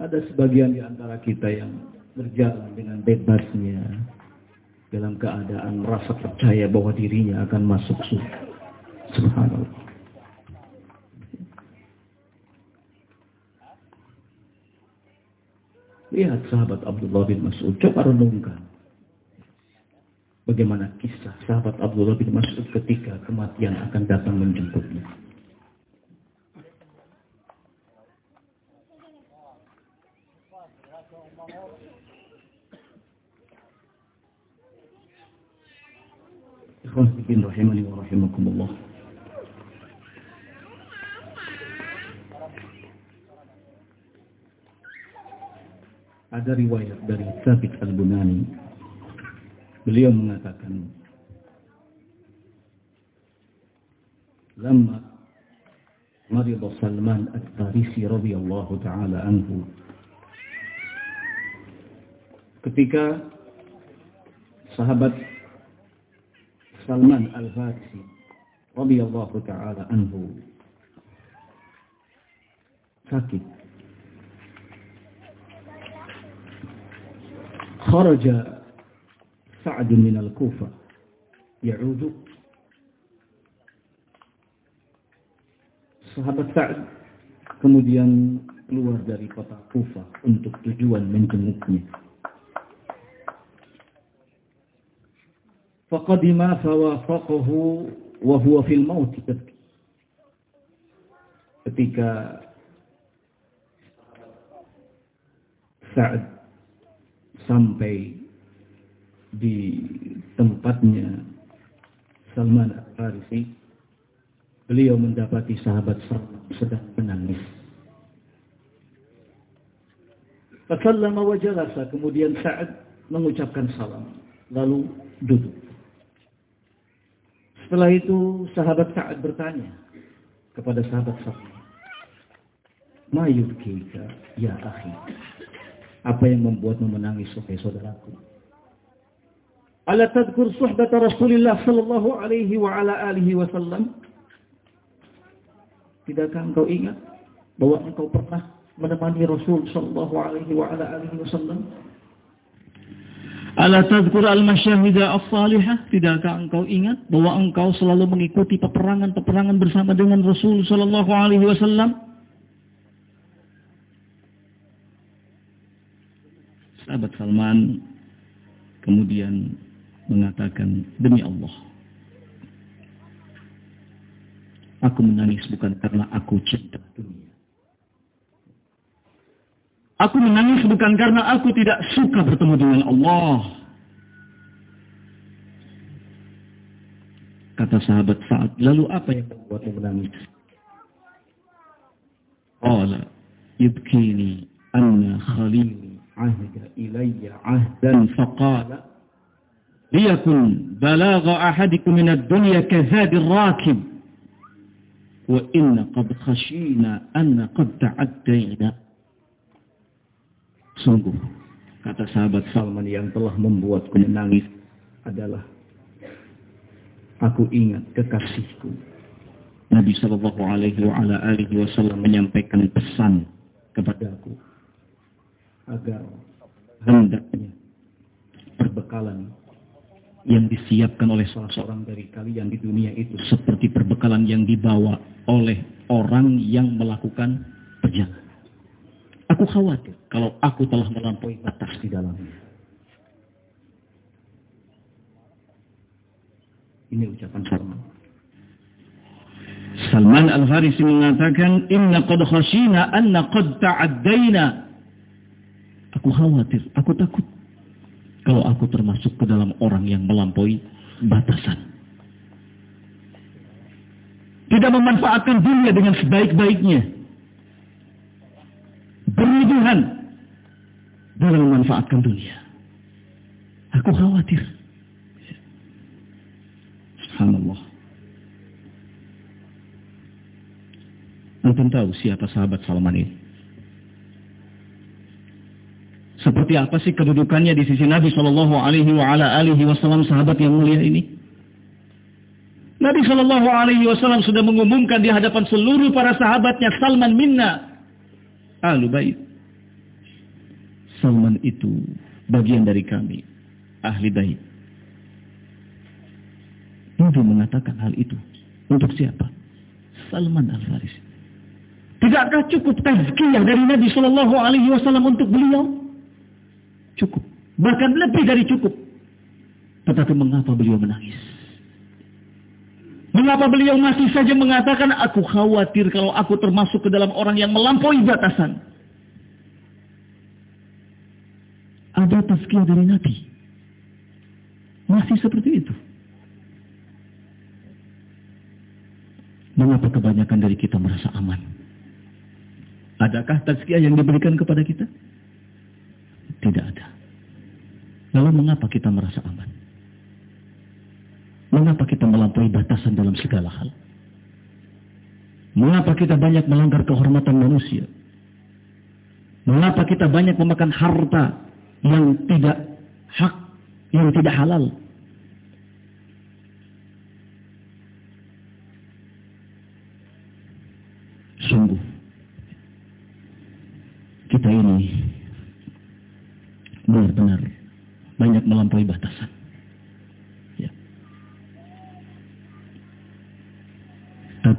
Ada sebagian di antara kita yang berjalan dengan bebasnya dalam keadaan merasa percaya bahwa dirinya akan masuk surga. Subhanallah. Lihat sahabat Abdullah bin Mas'ud. Coba renungkan. Bagaimana kisah sahabat Abdullah bin Mas'ud ketika kematian akan datang menjemputnya. Ikhwan rahimani wa rahimakumullah. Ada riwayat dari Thabit Al-Bunani. Beliau mengatakan, Lama مرض Salman Al-Farisi radhiyallahu taala anhu ketika sahabat Salman Al-Farisi radhiyallahu taala anhu sakit kharaja Sa'd min al-Kufa ya'udu Sahabat Sa'd kemudian keluar dari kota Kufa untuk tujuan menjenguknya. Faqadima fawafaqahu wa huwa fil maut. Ketika Sa'ad sampai di tempatnya Salman Al-Farisi, beliau mendapati sahabat sedang menangis. Fasallama wa jalasa, kemudian Sa'ad mengucapkan salam, lalu duduk. Setelah itu sahabat Sa'ad bertanya kepada sahabat Salman, Ma yubkika ya akhi? Apa yang membuatmu menangis, wahai saudaraku? Ala tadkur suhbata Rasulullah sallallahu alaihi wa ala alihi wasallam? Tidakkah engkau ingat bahwa engkau pernah menemani Rasul sallallahu alaihi wa ala alihi wasallam? Ala tadkur al-masyahida as-salihah? Tidakkah engkau ingat bahwa engkau selalu mengikuti peperangan-peperangan bersama dengan Rasul sallallahu alaihi wasallam? Sahabat Salman kemudian mengatakan, demi Allah, aku menangis bukan karena aku cinta dunia. Aku menangis bukan karena aku tidak suka bertemu dengan Allah. Kata sahabat saat, lalu apa yang membuatmu menangis? Qala, yubkini anna khalili عهد إلي عهدا فقال ليكن بلاغ أحدكم من الدنيا كزاد الراكب وإن قد خشينا أن قد تعدينا Sungguh, kata sahabat Salman yang telah membuatku menangis adalah aku ingat kekasihku. Nabi Shallallahu Alaihi Wasallam menyampaikan pesan kepadaku agar hendaknya perbekalan yang disiapkan oleh salah seorang dari kalian di dunia itu seperti perbekalan yang dibawa oleh orang yang melakukan perjalanan. Aku khawatir kalau aku telah melampaui batas di dalamnya. Ini ucapan Salman. Salman Al-Farisi mengatakan, Inna qad khashina anna qad ta'addayna Aku khawatir, aku takut. Kalau aku termasuk ke dalam orang yang melampaui batasan. Tidak memanfaatkan dunia dengan sebaik-baiknya. Berlebihan dalam memanfaatkan dunia. Aku khawatir. Subhanallah. Antum tahu siapa sahabat Salman ini? Seperti apa sih kedudukannya di sisi Nabi Shallallahu Alaihi Wasallam sahabat yang mulia ini? Nabi Shallallahu Alaihi Wasallam sudah mengumumkan di hadapan seluruh para sahabatnya Salman minna alu bait. Salman itu bagian dari kami ahli bait. Nabi mengatakan hal itu untuk siapa? Salman Al Farisi. Tidakkah cukup tazkiyah dari Nabi Shallallahu Alaihi Wasallam untuk beliau? Cukup, bahkan lebih dari cukup. Tetapi mengapa beliau menangis? Mengapa beliau masih saja mengatakan, aku khawatir kalau aku termasuk ke dalam orang yang melampaui batasan. Ada tazkiyah dari Nabi. Masih seperti itu. Mengapa kebanyakan dari kita merasa aman? Adakah tazkiyah yang diberikan kepada kita? Tidak ada. Lalu mengapa kita merasa aman? Mengapa kita melampaui batasan dalam segala hal? Mengapa kita banyak melanggar kehormatan manusia? Mengapa kita banyak memakan harta yang tidak hak, yang tidak halal? Sungguh, kita ini benar-benar banyak melampaui batasan.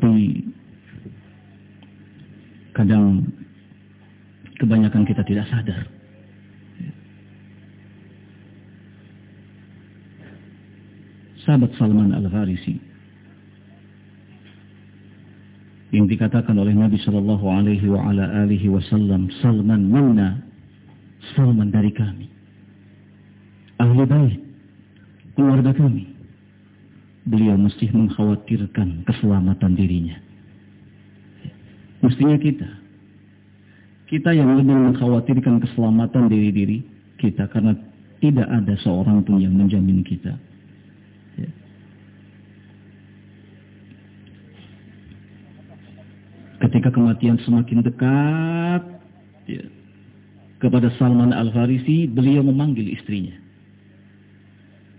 Tapi kadang kebanyakan kita tidak sadar. Sahabat Salman Al-Farisi yang dikatakan oleh Nabi Shallallahu Alaihi Wasallam, Salman minna, Salman dari kami, ahli bait, keluarga kami beliau mesti mengkhawatirkan keselamatan dirinya. Mestinya kita. Kita yang lebih mengkhawatirkan keselamatan diri-diri kita karena tidak ada seorang pun yang menjamin kita. Ya. Ketika kematian semakin dekat ya, kepada Salman Al-Farisi, beliau memanggil istrinya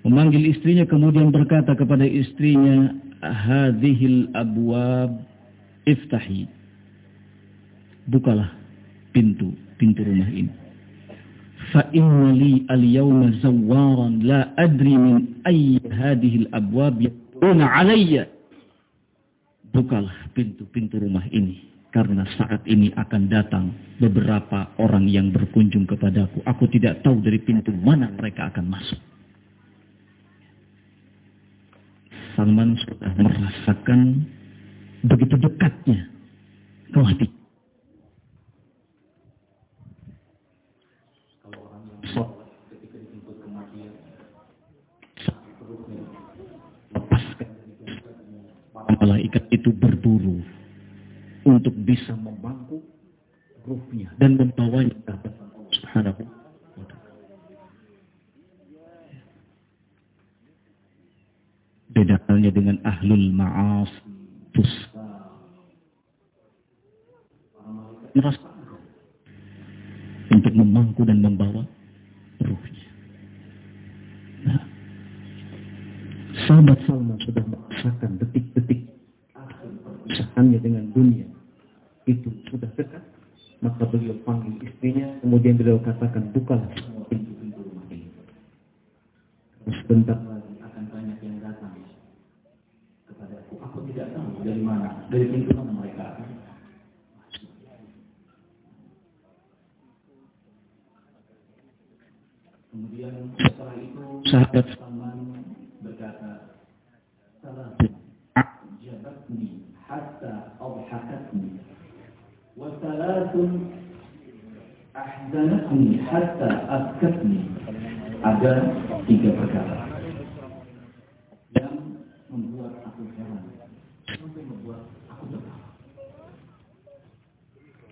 memanggil istrinya kemudian berkata kepada istrinya hadhil abwab iftahi bukalah pintu pintu rumah ini fa inna li al yawma zawaran la adri min ayyi hadhihi al abwab yakuna alayya bukalah pintu-pintu rumah ini karena saat ini akan datang beberapa orang yang berkunjung kepadaku. Aku tidak tahu dari pintu mana mereka akan masuk. Salman sudah merasakan begitu dekatnya kematian. malaikat itu berburu untuk bisa memangku ruhnya dan membawanya ke Subhanahu Beda halnya dengan ahlul ma'as. Merasa untuk memangku dan membawa ruhnya. Nah, sahabat Salman sudah merasakan detik-detik usahannya dengan dunia. Itu sudah dekat. Maka beliau panggil istrinya. Kemudian beliau katakan bukalah semua pintu-pintu rumah ini. Sebentar dari pintu mana mereka Kemudian setelah itu sahabat Salman berkata, salah jabatni hatta awhakatni wa salatun ahzanatni hatta askatni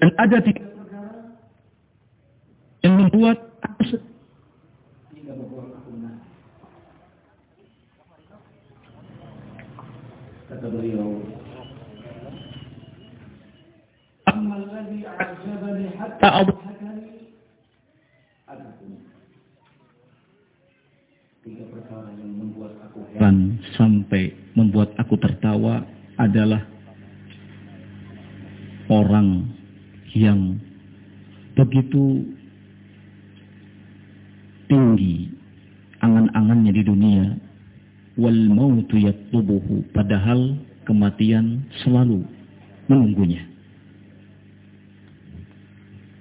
Dan ada tiga perkara yang membuat aku sedih. Kata beliau, tiga perkara yang membuat aku heran sampai membuat aku tertawa adalah orang yang begitu tinggi angan-angannya di dunia wal mautu yatlubuhu padahal kematian selalu menunggunya.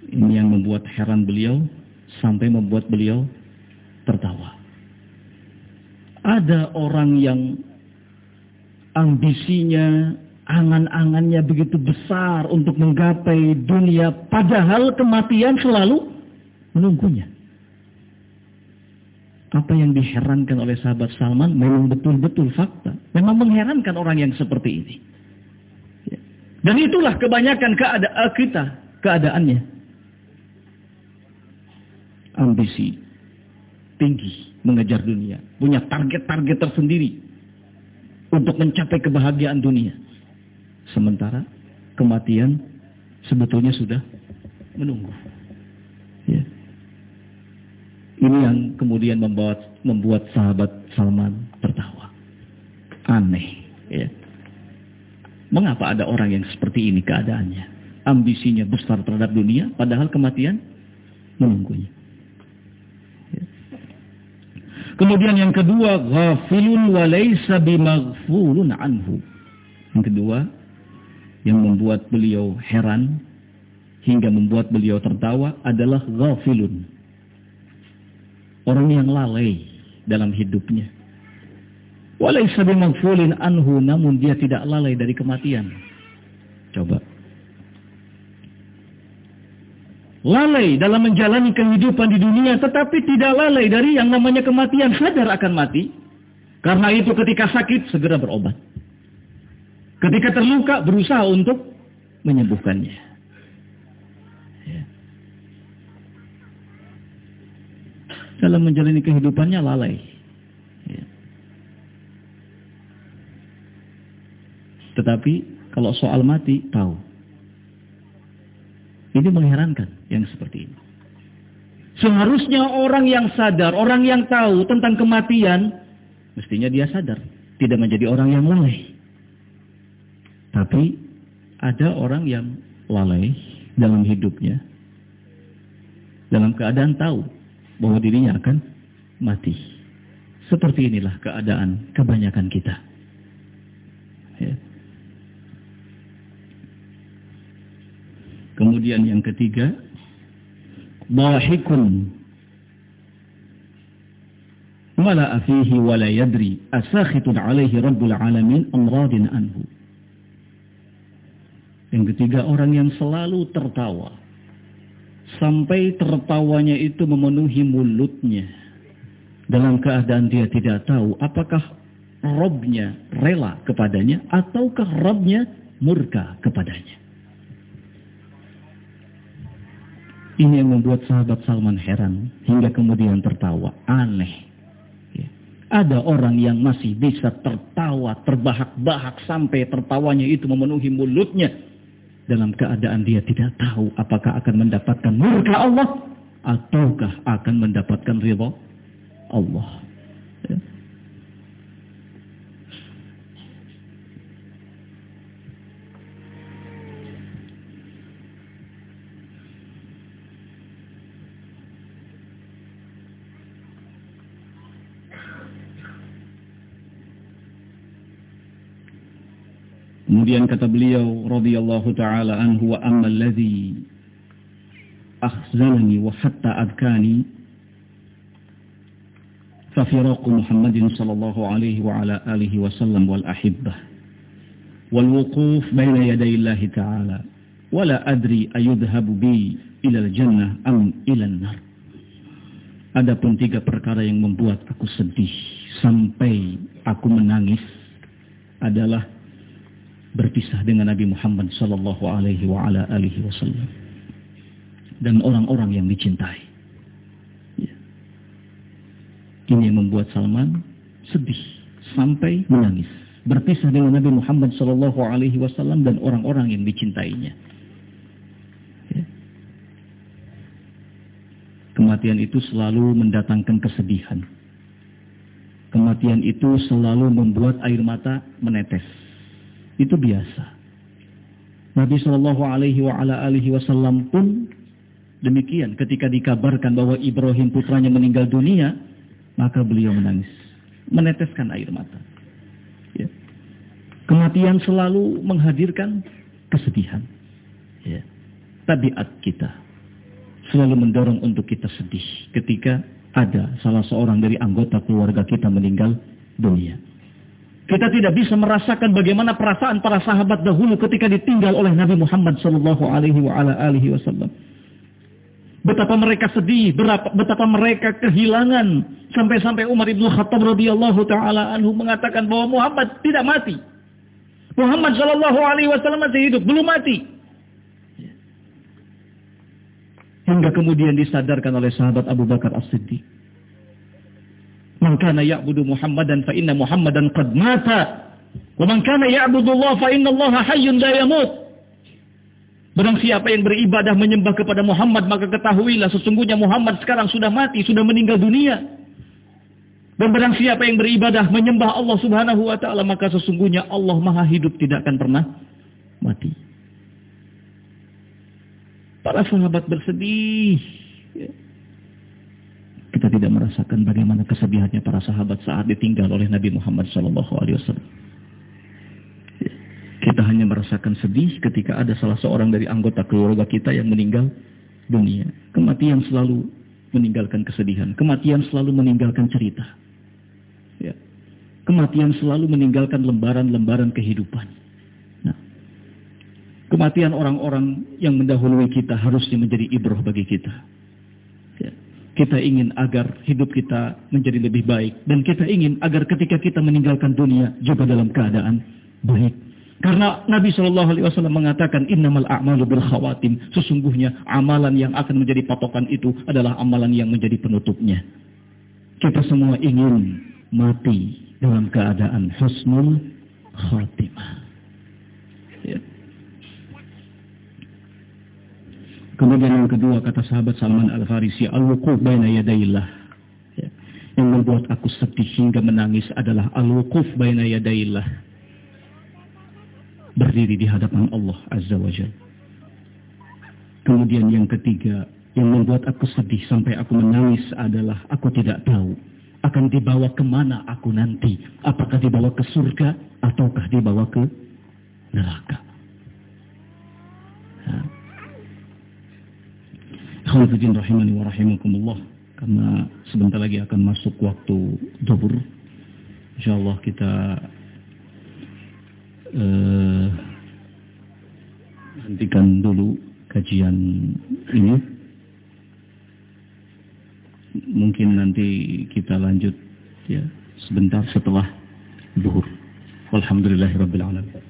Ini yang membuat heran beliau sampai membuat beliau tertawa. Ada orang yang ambisinya angan-angannya begitu besar untuk menggapai dunia, padahal kematian selalu menunggunya. Apa yang diherankan oleh sahabat Salman memang betul-betul fakta. Memang mengherankan orang yang seperti ini. Ya. Dan itulah kebanyakan keadaan kita, keadaannya. Ambisi, tinggi, mengejar dunia. Punya target-target tersendiri untuk mencapai kebahagiaan dunia. Sementara kematian sebetulnya sudah menunggu. Ya. Ini yang kemudian membuat membuat sahabat Salman tertawa. Aneh, ya. Mengapa ada orang yang seperti ini keadaannya? Ambisinya besar terhadap dunia, padahal kematian menunggunya. Ya. Kemudian yang kedua, ghafilun wa laysa bimaghfulun anhu. Yang kedua, yang membuat beliau heran hingga membuat beliau tertawa adalah ghafilun. Orang yang lalai dalam hidupnya. Walaysa bimaghfulin anhu namun dia tidak lalai dari kematian. Coba. Lalai dalam menjalani kehidupan di dunia tetapi tidak lalai dari yang namanya kematian sadar akan mati. Karena itu ketika sakit segera berobat. Ketika terluka berusaha untuk menyembuhkannya. Ya. Dalam menjalani kehidupannya lalai. Ya. Tetapi kalau soal mati tahu. Ini mengherankan yang seperti ini. Seharusnya orang yang sadar, orang yang tahu tentang kematian, mestinya dia sadar. Tidak menjadi orang yang lalai. Tapi ada orang yang lalai dalam hidupnya. Dalam keadaan tahu bahwa dirinya akan mati. Seperti inilah keadaan kebanyakan kita. Ya. Kemudian yang ketiga, bahikun mala fihi wa yadri asakhitun alaihi rabbul alamin amradin anhu. Yang ketiga orang yang selalu tertawa. Sampai tertawanya itu memenuhi mulutnya. Dalam keadaan dia tidak tahu apakah Robnya rela kepadanya ataukah Robnya murka kepadanya. Ini yang membuat sahabat Salman heran hingga kemudian tertawa. Aneh. Ya. Ada orang yang masih bisa tertawa, terbahak-bahak sampai tertawanya itu memenuhi mulutnya dalam keadaan dia tidak tahu apakah akan mendapatkan murka Allah ataukah akan mendapatkan ridha Allah. Ya. Kemudian kata beliau radhiyallahu taala anhu wa amma alladhi akhzalani wa hatta adkani fa firaq Muhammadin sallallahu alaihi wa ala alihi wasallam wal ahibbah wal wuquf baina yaday Allah taala wala adri ayudhabu bi ila al-jannah am ila an-nar Adapun tiga perkara yang membuat aku sedih sampai aku menangis adalah berpisah dengan Nabi Muhammad sallallahu alaihi wa ala alihi wasallam dan orang-orang yang dicintai. Ya. Ini yang membuat Salman sedih sampai menangis. Berpisah dengan Nabi Muhammad sallallahu alaihi wasallam dan orang-orang yang dicintainya. Ya. Kematian itu selalu mendatangkan kesedihan. Kematian itu selalu membuat air mata menetes. Itu biasa. Nabi Shallallahu Alaihi Wasallam pun demikian ketika dikabarkan bahwa Ibrahim putranya meninggal dunia, maka beliau menangis, meneteskan air mata. Ya. Kematian selalu menghadirkan kesedihan. Ya. Tabiat kita selalu mendorong untuk kita sedih ketika ada salah seorang dari anggota keluarga kita meninggal dunia. Kita tidak bisa merasakan bagaimana perasaan para sahabat dahulu ketika ditinggal oleh Nabi Muhammad Shallallahu Alaihi Wasallam. Betapa mereka sedih, betapa mereka kehilangan sampai-sampai Umar ibn Khattab radhiyallahu taala anhu mengatakan bahwa Muhammad tidak mati. Muhammad Shallallahu Alaihi Wasallam masih hidup, belum mati. Hingga kemudian disadarkan oleh sahabat Abu Bakar As-Siddiq. Man kana ya'budu Muhammadan fa inna Muhammadan qad mata. Wa man kana ya'budu Allah fa inna Allah hayyun la yamut. Barang siapa yang beribadah menyembah kepada Muhammad maka ketahuilah sesungguhnya Muhammad sekarang sudah mati, sudah meninggal dunia. Dan barang siapa yang beribadah menyembah Allah Subhanahu wa taala maka sesungguhnya Allah Maha hidup tidak akan pernah mati. Para sahabat bersedih. Kita tidak merasakan bagaimana kesedihannya para sahabat saat ditinggal oleh Nabi Muhammad SAW. Kita hanya merasakan sedih ketika ada salah seorang dari anggota keluarga kita yang meninggal dunia. Kematian selalu meninggalkan kesedihan. Kematian selalu meninggalkan cerita. Ya. Kematian selalu meninggalkan lembaran-lembaran kehidupan. Kematian orang-orang yang mendahului kita harusnya menjadi ibroh bagi kita. Kita ingin agar hidup kita menjadi lebih baik. Dan kita ingin agar ketika kita meninggalkan dunia juga dalam keadaan baik. Karena Nabi Shallallahu Alaihi Wasallam mengatakan innamal a'malu bil khawatim. Sesungguhnya amalan yang akan menjadi patokan itu adalah amalan yang menjadi penutupnya. Kita semua ingin mati dalam keadaan husnul khatimah. Ya. Kemudian yang kedua kata sahabat Salman Al-Farisi, al-wuquf baina yadayillah. Ya. Yang membuat aku sedih hingga menangis adalah al-wuquf baina yadayillah. Berdiri di hadapan Allah Azza wa Jal. Kemudian yang ketiga, yang membuat aku sedih sampai aku menangis adalah aku tidak tahu akan dibawa ke mana aku nanti. Apakah dibawa ke surga ataukah dibawa ke neraka. Khawfidin rahimani wa rahimakumullah. Karena sebentar lagi akan masuk waktu duhur. InsyaAllah kita uh, hentikan dulu kajian ini. Mungkin nanti kita lanjut ya sebentar setelah duhur. Alhamdulillahirrabbilalamin.